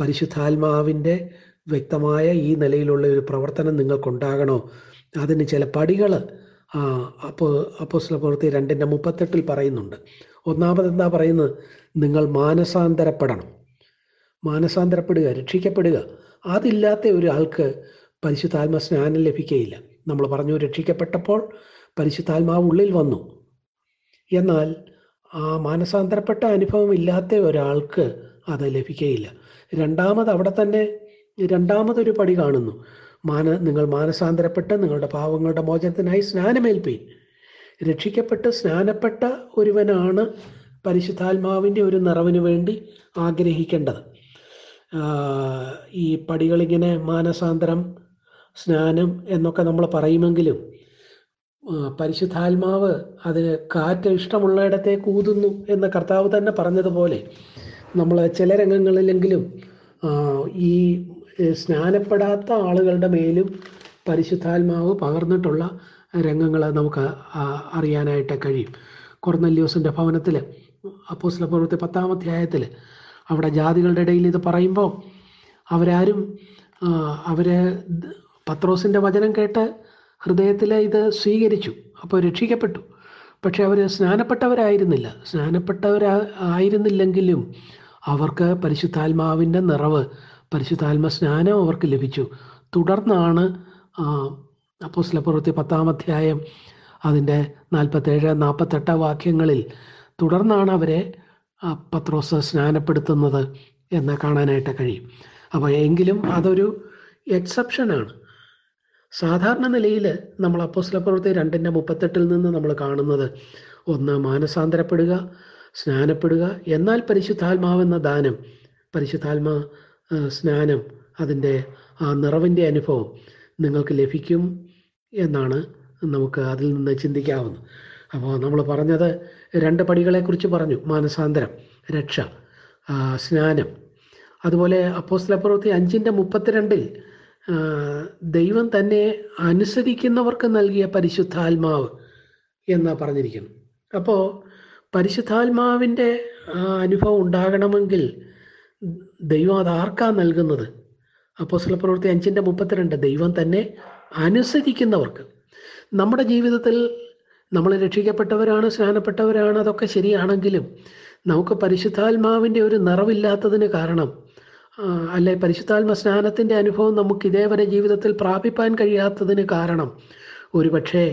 പരിശുദ്ധാത്മാവിന്റെ വ്യക്തമായ ഈ നിലയിലുള്ള ഒരു പ്രവർത്തനം നിങ്ങൾക്കുണ്ടാകണോ? അതിന് ചില പടികൾ അപ്പോൾ അപ്പോസ്ല പ്രവൃത്തി രണ്ടിന്റെ മുപ്പത്തെട്ടിൽ പറയുന്നുണ്ട്. ഒന്നാമത് എന്താ പറയുന്നത്? നിങ്ങൾ മാനസാന്തരപ്പെടണം. മാനസാന്തരപ്പെടുക രക്ഷിക്കപ്പെടുക. അതില്ലാത്ത ഒരാൾക്ക് പരിശുദ്ധാത്മ സ്നാനം ലഭിക്കുകയില്ല നമ്മൾ പറഞ്ഞു രക്ഷിക്കപ്പെട്ടപ്പോൾ പരിശുദ്ധാത്മാവ് ഉള്ളിൽ വന്നു. എന്നാൽ ആ മാനസാന്തരപ്പെട്ട അനുഭവം ഇല്ലാത്ത ഒരാൾക്ക് അത് ലഭിക്കുകയില്ല രണ്ടാമത് അവിടെ തന്നെ രണ്ടാമതൊരു പടി കാണുന്നു. മാന നിങ്ങൾ മാനസാന്തരപ്പെട്ട് നിങ്ങളുടെ പാവങ്ങളുടെ മോചനത്തിനായി സ്നാനമേൽപ്പീൻ. രക്ഷിക്കപ്പെട്ട് സ്നാനപ്പെട്ട ഒരുവനാണ് പരിശുദ്ധാത്മാവിന്റെ ഒരു നിറവിന് വേണ്ടി ആഗ്രഹിക്കേണ്ടത്. ഈ പടികളിങ്ങനെ മാനസാന്തരം സ്നാനം എന്നൊക്കെ നമ്മൾ പറയുമെങ്കിലും പരിശുദ്ധാത്മാവ് അതിന് കാറ്റ് ഇഷ്ടമുള്ളയിടത്തെ ഊതുന്നു എന്ന് കർത്താവ് തന്നെ പറഞ്ഞതുപോലെ നമ്മൾ ചില രംഗങ്ങളിലെങ്കിലും ഈ സ്നാനപ്പെടാത്ത ആളുകളുടെ മേലും പരിശുദ്ധാത്മാവ് പകർന്നിട്ടുള്ള രംഗങ്ങൾ നമുക്ക് അറിയാനായിട്ട് കഴിയും. കൊർന്നല്യോസിന്റെ ഭവനത്തിൽ അപ്പോസ്ല പർവത്തെ പത്താം അധ്യായത്തിൽ അവിടെ ജാതികളുടെ ഇടയിൽ ഇത് പറയുമ്പോൾ അവരാരും അവർ പത്രോസിന്റെ വചനം കേട്ട് ഹൃദയത്തിൽ ഇത് സ്വീകരിച്ചു. അപ്പോൾ രക്ഷിക്കപ്പെട്ടു. പക്ഷെ അവർ സ്നാനപ്പെട്ടവരായിരുന്നില്ല. സ്നാനപ്പെട്ടവരാ ആയിരുന്നില്ലെങ്കിലും അവർക്ക് പരിശുദ്ധാത്മാവിന്റെ നിറവ് പരിശുദ്ധാത്മ സ്നാനം അവർക്ക് ലഭിച്ചു. തുടർന്നാണ് അപ്പോസ്ല പ്രവൃത്തി പത്താം അധ്യായം അതിന്റെ നാൽപ്പത്തേഴ് നാൽപ്പത്തെട്ട് വാക്യങ്ങളിൽ തുടർന്നാണ് അവരെ പത്രോസ് സ്നാനപ്പെടുത്തുന്നത് എന്ന് കാണാനായിട്ട് കഴിയും. അപ്പോൾ എങ്കിലും അതൊരു എക്സെപ്ഷനാണ് സാധാരണ നിലയിൽ നമ്മൾ അപ്പോസ്ല പ്രവൃത്തി രണ്ടിന്റെ മുപ്പത്തെട്ടിൽ നിന്ന് നമ്മൾ കാണുന്നത് ഒന്ന് മാനസാന്തരപ്പെടുക സ്നാനപ്പെടുക എന്നാൽ പരിശുദ്ധാത്മാവെന്ന ദാനം പരിശുദ്ധാത്മാ സ്നാനം അതിന്റെ ആ നിറവിന്റെ അനുഭവം നിങ്ങൾക്ക് ലഭിക്കും എന്നാണ് നമുക്ക് അതിൽ നിന്ന് ചിന്തിക്കാവുന്നത്. അപ്പോൾ നമ്മൾ പറഞ്ഞത് രണ്ട് പടികളെക്കുറിച്ച് പറഞ്ഞു. മാനസാന്തരം രക്ഷ സ്നാനം. അതുപോലെ അപ്പോസ്ല പ്രവൃത്തി അഞ്ചിന്റെ മുപ്പത്തിരണ്ടിൽ ദൈവം തന്നെ അനുസരിക്കുന്നവർക്ക് നൽകിയ പരിശുദ്ധാത്മാവ് എന്ന് പറഞ്ഞിരിക്കുന്നു. അപ്പോൾ പരിശുദ്ധാത്മാവിന്റെ അനുഭവം ഉണ്ടാകണമെങ്കിൽ ദൈവം അത് ആർക്കാ നൽകുന്നത്? അപ്പോസ്തല പ്രവൃത്തി അഞ്ചിന്റെ മുപ്പത്തിരണ്ട് ദൈവം തന്നെ അനുസരിക്കുന്നവർക്ക്. നമ്മുടെ ജീവിതത്തിൽ നമ്മൾ രക്ഷിക്കപ്പെട്ടവരാണ് സ്നാനപ്പെട്ടവരാണ് അതൊക്കെ ശരിയാണെങ്കിലും നമുക്ക് പരിശുദ്ധാത്മാവിന്റെ ഒരു നിറവില്ലാത്തതിന് കാരണം അല്ലെ പരിശുദ്ധാത്മ സ്നാനത്തിന്റെ അനുഭവം നമുക്ക് ഇതേവരെ ജീവിതത്തിൽ പ്രാപിപ്പാൻ കഴിയാത്തതിന് കാരണം. ഒരുപക്ഷെ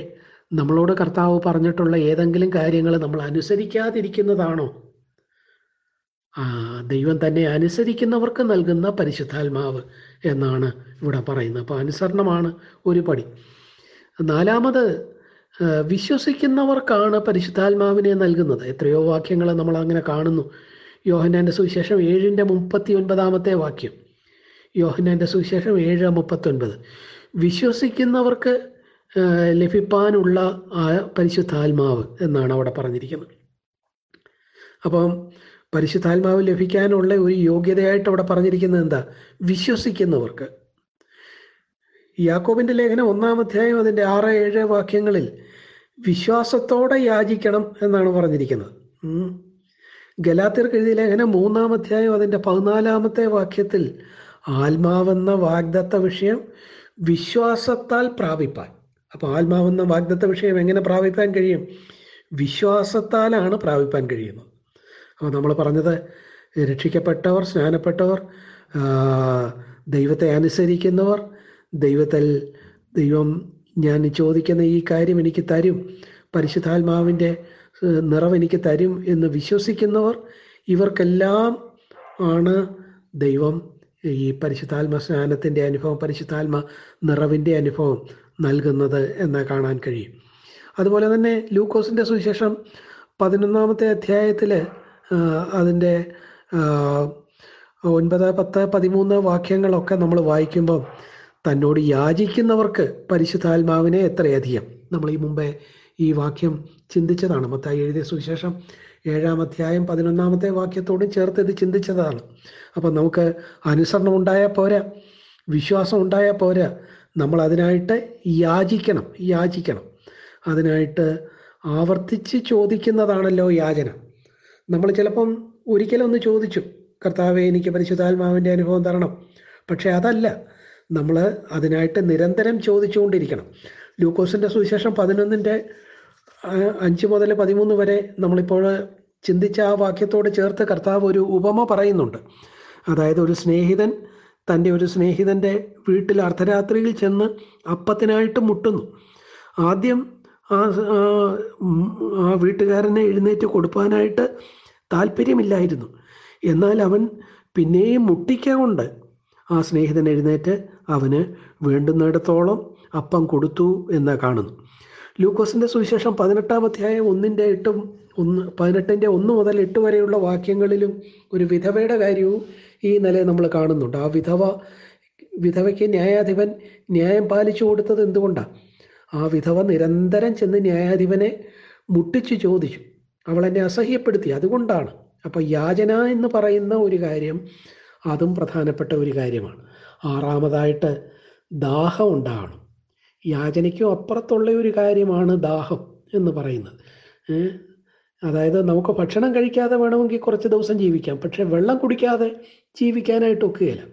നമ്മളോട് കർത്താവ് പറഞ്ഞിട്ടുള്ള ഏതെങ്കിലും കാര്യങ്ങൾ നമ്മൾ അനുസരിക്കാതിരിക്കുന്നതാണോ? ദൈവം തന്നെ അനുസരിക്കുന്നവർക്ക് നൽകുന്ന പരിശുദ്ധാത്മാവ് എന്നാണ് ഇവിടെ പറയുന്നത്. അപ്പോൾ അനുസരണമാണ് ഒരു പടി. നാലാമത് വിശ്വസിക്കുന്നവർക്കാണ് പരിശുദ്ധാത്മാവിനെ നൽകുന്നത്. എത്രയോ വാക്യങ്ങൾ നമ്മൾ അങ്ങനെ കാണുന്നു. യോഹന്നാന്റെ സുവിശേഷം ഏഴിന്റെ മുപ്പത്തി ഒൻപതാമത്തെ വാക്യം. യോഹന്നാന്റെ സുവിശേഷം ഏഴ് മുപ്പത്തൊൻപത്. വിശ്വസിക്കുന്നവർക്ക് ലഭിപ്പാനുള്ള ആ പരിശുദ്ധാത്മാവ് എന്നാണ് അവിടെ പറഞ്ഞിരിക്കുന്നത്. അപ്പം പരിശുദ്ധാത്മാവ് ലഭിക്കാനുള്ള ഒരു യോഗ്യതയായിട്ട് അവിടെ പറഞ്ഞിരിക്കുന്നത് എന്താ? വിശ്വസിക്കുന്നവർക്ക്. യാക്കോബിന്റെ ലേഖനം ഒന്നാം അധ്യായം അതിന്റെ ആറ് ഏഴ് വാക്യങ്ങളിൽ വിശ്വാസത്തോടെ യാചിക്കണം എന്നാണ് പറഞ്ഞിരിക്കുന്നത്. ഉം. ഗലാത്യർക്ക് എഴുതിയ ലേഖനം മൂന്നാം അധ്യായം അതിന്റെ പതിനാലാമത്തെ വാക്യത്തിൽ ആത്മാവെന്ന വാഗ്ദത്ത വിഷയം വിശ്വാസത്താൽ പ്രാപിപ്പാൻ. അപ്പോൾ ആത്മാവെന്ന വാഗ്ദത്ത വിഷയം എങ്ങനെ പ്രാപിപ്പാൻ കഴിയും? വിശ്വാസത്താലാണ് പ്രാപിപ്പാൻ കഴിയുന്നത്. അപ്പോൾ നമ്മൾ പറഞ്ഞത് രക്ഷിക്കപ്പെട്ടവർ സ്നാനപ്പെട്ടവർ ദൈവത്തെ അനുസരിക്കുന്നവർ ദൈവത്തിൽ ദൈവം ഞാൻ ചോദിക്കുന്ന ഈ കാര്യം എനിക്ക് തരും. പരിശുദ്ധാത്മാവിന്റെ നിറവ് എനിക്ക് തരും എന്ന് വിശ്വസിക്കുന്നവർ ഇവർക്കെല്ലാം ആണ് ദൈവം. ഈ പരിശുദ്ധാത്മ സ്നാനത്തിന്റെ അനുഭവം പരിശുദ്ധാത്മ നിറവിന്റെ അനുഭവം നൽകുന്നത് എന്ന് കാണാൻ കഴിയും. അതുപോലെ തന്നെ ലൂക്കോസിന്റെ സുവിശേഷം പതിനൊന്നാമത്തെ അധ്യായത്തിൽ അതിന്റെ ഒൻപത് പത്ത് പതിമൂന്ന് വാക്യങ്ങളൊക്കെ നമ്മൾ വായിക്കുമ്പം തന്നോട് യാചിക്കുന്നവർക്ക് പരിശുദ്ധാത്മാവിനെ എത്രയധികം. നമ്മൾ ഈ മുമ്പേ ഈ വാക്യം ചിന്തിച്ചതാണ്. മത്തായി എഴുതിയ സുവിശേഷം ഏഴാം അധ്യായം പതിനൊന്നാമത്തെ വാക്യത്തോടും ചേർത്ത് ഇത് ചിന്തിച്ചതാണ്. അപ്പം നമുക്ക് അനുസരണം ഉണ്ടായാൽ പോരാ വിശ്വാസം ഉണ്ടായാൽ പോരാ. നമ്മൾ അതിനായിട്ട് യാചിക്കണം യാചിക്കണം. അതിനായിട്ട് ആവർത്തിച്ച് ചോദിക്കുന്നതാണല്ലോ യാചന. നമ്മൾ ചിലപ്പം ഒരിക്കലൊന്ന് ചോദിച്ചു കർത്താവെ എനിക്ക് പരിശുദ്ധാത്മാവിന്റെ അനുഭവം തരണം. പക്ഷേ അതല്ല നമ്മൾ അതിനായിട്ട് നിരന്തരം ചോദിച്ചുകൊണ്ടിരിക്കണം. ലൂക്കോസിന്റെ സുവിശേഷം പതിനൊന്നിന്റെ അഞ്ച് മുതൽ പതിമൂന്ന് വരെ നമ്മളിപ്പോൾ ചിന്തിച്ച ആ വാക്യത്തോട് ചേർത്ത് കർത്താവ് ഒരു ഉപമ പറയുന്നുണ്ട്. അതായത് ഒരു സ്നേഹിതൻ തന്റെ ഒരു സ്നേഹിതന്റെ വീട്ടിൽ അർദ്ധരാത്രിയിൽ ചെന്ന് അപ്പത്തിനായിട്ട് മുട്ടുന്നു. ആദ്യം ആ, ആ വീട്ടുകാരനെ എഴുന്നേറ്റ് കൊടുക്കാനായിട്ട് താല്പര്യമില്ലായിരുന്നു. എന്നാൽ അവൻ പിന്നെയും മുട്ടിക്കൊണ്ട് ആ സ്നേഹിതൻ എഴുന്നേറ്റ് അവന് വേണ്ടുന്നിടത്തോളം അപ്പം കൊടുത്തു എന്ന് കാണുന്നു. ലൂക്കോസിന്റെ സുവിശേഷം പതിനെട്ടാം അധ്യായം ഒന്നിന്റെ എട്ടും ഒന്ന് പതിനെട്ടിന്റെ ഒന്ന് മുതൽ എട്ട് വരെയുള്ള വാക്യങ്ങളിലും ഒരു വിധവയുടെ കാര്യവും ഈ നിലയിൽ നമ്മൾ കാണുന്നുണ്ട്. ആ വിധവ വിധവയ്ക്ക് ന്യായാധിപൻ ന്യായം പാലിച്ചു കൊടുത്തത് എന്തുകൊണ്ടാണ് ആ വിധവ നിരന്തരം ചെന്ന് ന്യായാധിപനെ മുട്ടിച്ചു ചോദിച്ചു. അവൾ എന്നെ അസഹ്യപ്പെടുത്തി. അതുകൊണ്ടാണ്. അപ്പം യാചന എന്ന് പറയുന്ന ഒരു കാര്യം അതും പ്രധാനപ്പെട്ട ഒരു കാര്യമാണ്. ആറാമതായിട്ട് ദാഹം ഉണ്ടാകണം. യാചനയ്ക്കും അപ്പുറത്തുള്ള ഒരു കാര്യമാണ് ദാഹം എന്ന് പറയുന്നത്. അതായത് നമുക്ക് ഭക്ഷണം കഴിക്കാതെ വേണമെങ്കിൽ കുറച്ച് ദിവസം ജീവിക്കാം. പക്ഷെ വെള്ളം കുടിക്കാതെ ജീവിക്കാനായിട്ട് ഒക്കുകയില്ല.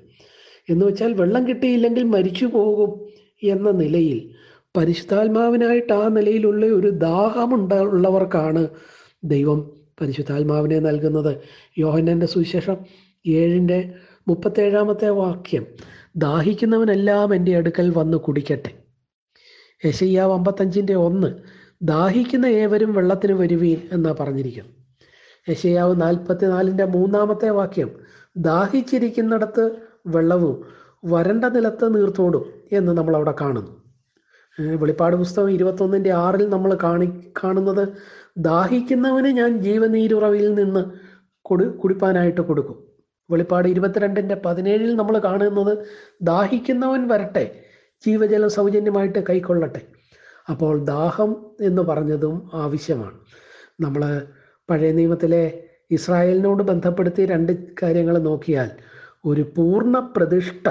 എന്ന് വെച്ചാൽ വെള്ളം കിട്ടിയില്ലെങ്കിൽ മരിച്ചു പോകും എന്ന നിലയിൽ പരിശുദ്ധാത്മാവിനായിട്ട് ആ നിലയിലുള്ള ഒരു ദാഹമുണ്ട ഉള്ളവർക്കാണ് ദൈവം പരിശുദ്ധാത്മാവിനെ നൽകുന്നത്. യോഹന്നന്റെ സുവിശേഷം ഏഴിന്റെ മുപ്പത്തേഴാമത്തെ വാക്യം. ദാഹിക്കുന്നവനെല്ലാം എന്റെ അടുക്കൽ വന്ന് കുടിക്കട്ടെ. യശയ്യാവ് അമ്പത്തഞ്ചിന്റെ ഒന്ന് ദാഹിക്കുന്ന ഏവരും വെള്ളത്തിന് വരുവീൻ എന്നാ പറഞ്ഞിരിക്കുന്നത് യശയ്യാവ് നാൽപ്പത്തിനാലിന്റെ മൂന്നാമത്തെ വാക്യം ദാഹിച്ചിരിക്കുന്നിടത്ത് വെള്ളവും വരണ്ട നിലത്ത് നീർത്തോടും എന്ന് നമ്മൾ അവിടെ കാണുന്നു. വെളിപ്പാട് പുസ്തകം ഇരുപത്തൊന്നിന്റെ ആറിൽ നമ്മൾ കാണി കാണുന്നത് ദാഹിക്കുന്നവന് ഞാൻ ജീവനീരുറവിൽ നിന്ന് കൊടു കുടിപ്പാനായിട്ട് കൊടുക്കും. വെളിപ്പാട് ഇരുപത്തിരണ്ടിന്റെ പതിനേഴിൽ നമ്മൾ കാണുന്നത് ദാഹിക്കുന്നവൻ വരട്ടെ ജീവജലം സൗജന്യമായിട്ട് കൈക്കൊള്ളട്ടെ. അപ്പോൾ ദാഹം എന്ന് പറഞ്ഞതും ആവശ്യമാണ്. നമ്മൾ പഴയ നിയമത്തിലെ ഇസ്രായേലിനോട് ബന്ധപ്പെടുത്തി രണ്ട് കാര്യങ്ങൾ നോക്കിയാൽ ഒരു പൂർണ പ്രതിഷ്ഠ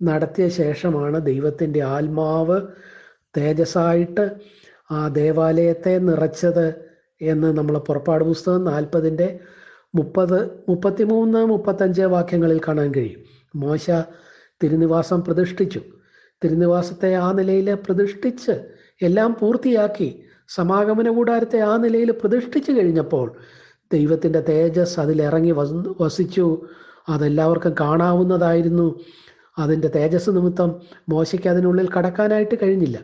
നടത്തിയ ശേഷമാണ് ദൈവത്തിന്റെ ആത്മാവ് തേജസ്സായിട്ട് ആ ദേവാലയത്തെ നിറച്ചത് എന്ന് നമ്മൾ പുറപ്പാട് പുസ്തകം നാൽപ്പതിന്റെ മുപ്പത് മുപ്പത്തിമൂന്ന് മുപ്പത്തഞ്ച് വാക്യങ്ങളിൽ കാണാൻ കഴിയും. മോശ തിരുനിവാസം പ്രതിഷ്ഠിച്ചു. തിരുനിവാസത്തെ ആ നിലയിൽ പ്രതിഷ്ഠിച്ച് എല്ലാം പൂർത്തിയാക്കി സമാഗമന കൂടാരത്തെ ആ നിലയിൽ പ്രതിഷ്ഠിച്ചു കഴിഞ്ഞപ്പോൾ ദൈവത്തിന്റെ തേജസ് അതിലിറങ്ങി വസ് വസിച്ചു. അതെല്ലാവർക്കും കാണാവുന്നതായിരുന്നു. അതിന്റെ തേജസ് നിമിത്തം മോശയ്ക്ക് അതിനുള്ളിൽ കടക്കാനായിട്ട് കഴിഞ്ഞില്ല.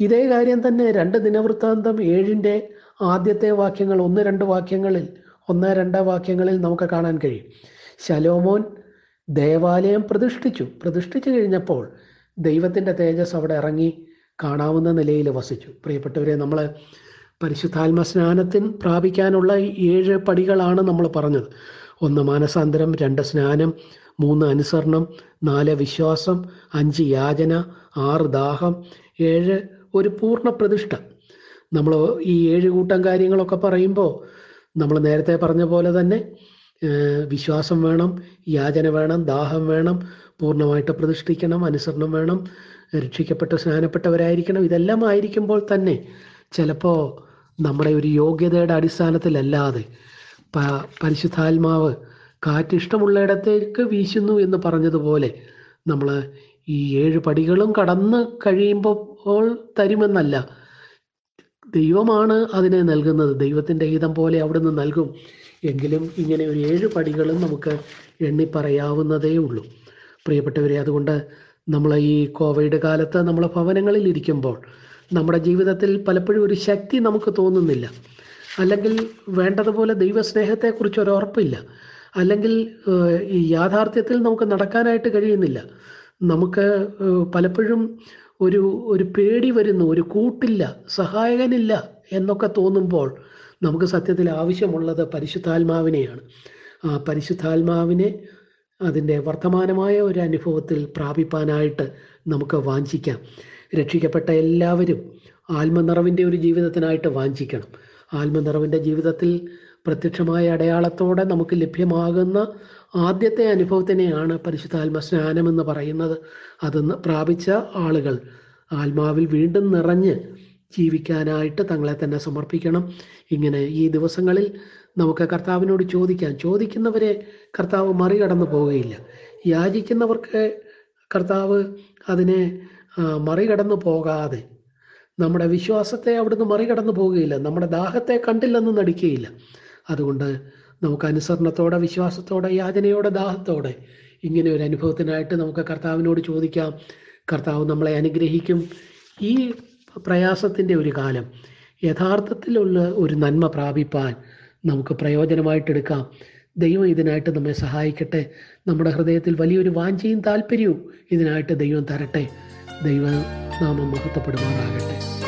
ഇതേ കാര്യം തന്നെ രണ്ട് ദിനവൃത്താന്തം ഏഴിന്റെ ആദ്യത്തെ വാക്യങ്ങൾ ഒന്ന് രണ്ട് വാക്യങ്ങളിൽ ഒന്ന് രണ്ട് വാക്യങ്ങളിൽ നമുക്ക് കാണാൻ കഴിയും. ശലോമോൻ ദേവാലയം പ്രതിഷ്ഠിച്ചു. പ്രതിഷ്ഠിച്ചു കഴിഞ്ഞപ്പോൾ ദൈവത്തിന്റെ തേജസ് അവിടെ ഇറങ്ങി കാണാവുന്ന നിലയിൽ വസിച്ചു. പ്രിയപ്പെട്ടവരെ നമ്മൾ പരിശുദ്ധാത്മ സ്നാനത്തിന് പ്രാപിക്കാനുള്ള ഏഴ് പടികളാണ് നമ്മൾ പറഞ്ഞത്. ഒന്ന് മാനസാന്തരം രണ്ട് സ്നാനം മൂന്ന് അനുസരണം നാല് വിശ്വാസം അഞ്ച് യാചന ആറ് ദാഹം ഏഴ് ഒരു പൂർണ പ്രതിഷ്ഠ. നമ്മൾ ഈ ഏഴ് കൂട്ടം കാര്യങ്ങളൊക്കെ പറയുമ്പോൾ നമ്മൾ നേരത്തെ പറഞ്ഞ പോലെ തന്നെ വിശ്വാസം വേണം യാചന വേണം ദാഹം വേണം പൂർണമായിട്ട് പ്രതിഷ്ഠിക്കണം അനുസരണം വേണം രക്ഷിക്കപ്പെട്ട സ്നാനപ്പെട്ടവരായിരിക്കണം. ഇതെല്ലാം ആയിരിക്കുമ്പോൾ തന്നെ ചിലപ്പോൾ നമ്മുടെ ഒരു യോഗ്യതയുടെ അടിസ്ഥാനത്തിലല്ലാതെ പ പരിശുദ്ധാത്മാവ് കാറ്റിഷ്ടമുള്ളിടത്തേക്ക് വീശുന്നു എന്ന് പറഞ്ഞതുപോലെ നമ്മൾ ഈ ഏഴ് പടികളും കടന്ന് കഴിയുമ്പോൾ തരുമെന്നല്ല. ദൈവമാണ് അതിനെ നൽകുന്നത്. ദൈവത്തിന്റെ ഹിതം പോലെ അവിടുന്ന് നൽകും. എങ്കിലും ഇങ്ങനെ ഒരു ഏഴ് പടികളും നമുക്ക് എണ്ണി പറയാവുന്നതേ ഉള്ളൂ. പ്രിയപ്പെട്ടവരെ അതുകൊണ്ട് നമ്മൾ ഈ കോവിഡ് കാലത്ത് നമ്മൾ ഭവനങ്ങളിൽ ഇരിക്കുമ്പോൾ നമ്മുടെ ജീവിതത്തിൽ പലപ്പോഴും ഒരു ശക്തി നമുക്ക് തോന്നുന്നില്ല. അല്ലെങ്കിൽ വേണ്ടതുപോലെ ദൈവസ്നേഹത്തെക്കുറിച്ച് ഒരു ഉറപ്പില്ല. അല്ലെങ്കിൽ ഈ യാഥാർത്ഥ്യത്തിൽ നമുക്ക് നടക്കാനായിട്ട് കഴിയുന്നില്ല. നമുക്ക് പലപ്പോഴും ഒരു ഒരു പേടി വരുന്നു ഒരു കൂട്ടില്ല സഹായകനില്ല എന്നൊക്കെ തോന്നുമ്പോൾ നമുക്ക് സത്യത്തിൽ ആവശ്യമുള്ളത് പരിശുദ്ധാത്മാവിനെയാണ്. ആ പരിശുദ്ധാത്മാവിനെ അതിന്റെ വർത്തമാനമായ ഒരു അനുഭവത്തിൽ പ്രാപിപ്പാനായിട്ട് നമുക്ക് വാഞ്ചിക്കാം. രക്ഷിക്കപ്പെട്ട എല്ലാവരും ആത്മനിറവിന്റെ ഒരു ജീവിതത്തിനായിട്ട് വാഞ്ചിക്കണം. ആത്മനിറവിന്റെ ജീവിതത്തിൽ പ്രത്യക്ഷമായ അടയാളത്തോടെ നമുക്ക് ലഭ്യമാകുന്ന ആദ്യത്തെ അനുഭവത്തിനെയാണ് പരിശുദ്ധാത്മ സ്നാനം എന്ന് പറയുന്നത്. അതെന്ന് പ്രാപിച്ച ആളുകൾ ആത്മാവിൽ വീണ്ടും നിറഞ്ഞ് ജീവിക്കാനായിട്ട് തങ്ങളെ തന്നെ സമർപ്പിക്കണം. ഇങ്ങനെ ഈ ദിവസങ്ങളിൽ നമുക്ക് കർത്താവിനോട് ചോദിക്കാം. ചോദിക്കുന്നവരെ കർത്താവ് മറികടന്നു പോവുകയില്ല. യാചിക്കുന്നവർക്ക് കർത്താവ് അതിനെ മറികടന്നു പോകാതെ നമ്മുടെ വിശ്വാസത്തെ അവിടുന്ന് മറികടന്നു പോവുകയില്ല. നമ്മുടെ ദാഹത്തെ കണ്ടില്ലെന്ന് നടിക്കുകയില്ല. അതുകൊണ്ട് നമുക്ക് അനുസരണത്തോടെ വിശ്വാസത്തോടെ യാചനയോടെ ദാഹത്തോടെ ഇങ്ങനെ ഒരു അനുഭവത്തിനായിട്ട് നമുക്ക് കർത്താവിനോട് ചോദിക്കാം. കർത്താവ് നമ്മളെ അനുഗ്രഹിക്കും. ഈ പ്രയാസത്തിന്റെ ഒരു കാലം യഥാർത്ഥത്തിലുള്ള ഒരു നന്മ പ്രാപിപ്പാൻ നമുക്ക് പ്രയോജനമായിട്ടെടുക്കാം ദൈവം ഇതിനായിട്ട് നമ്മെ സഹായിക്കട്ടെ. നമ്മുടെ ഹൃദയത്തിൽ വലിയൊരു വാഞ്ചയും താല്പര്യവും ഇതിനായിട്ട് ദൈവം തരട്ടെ. ദൈവം നാമം മഹത്വപ്പെടുമാറാകട്ടെ.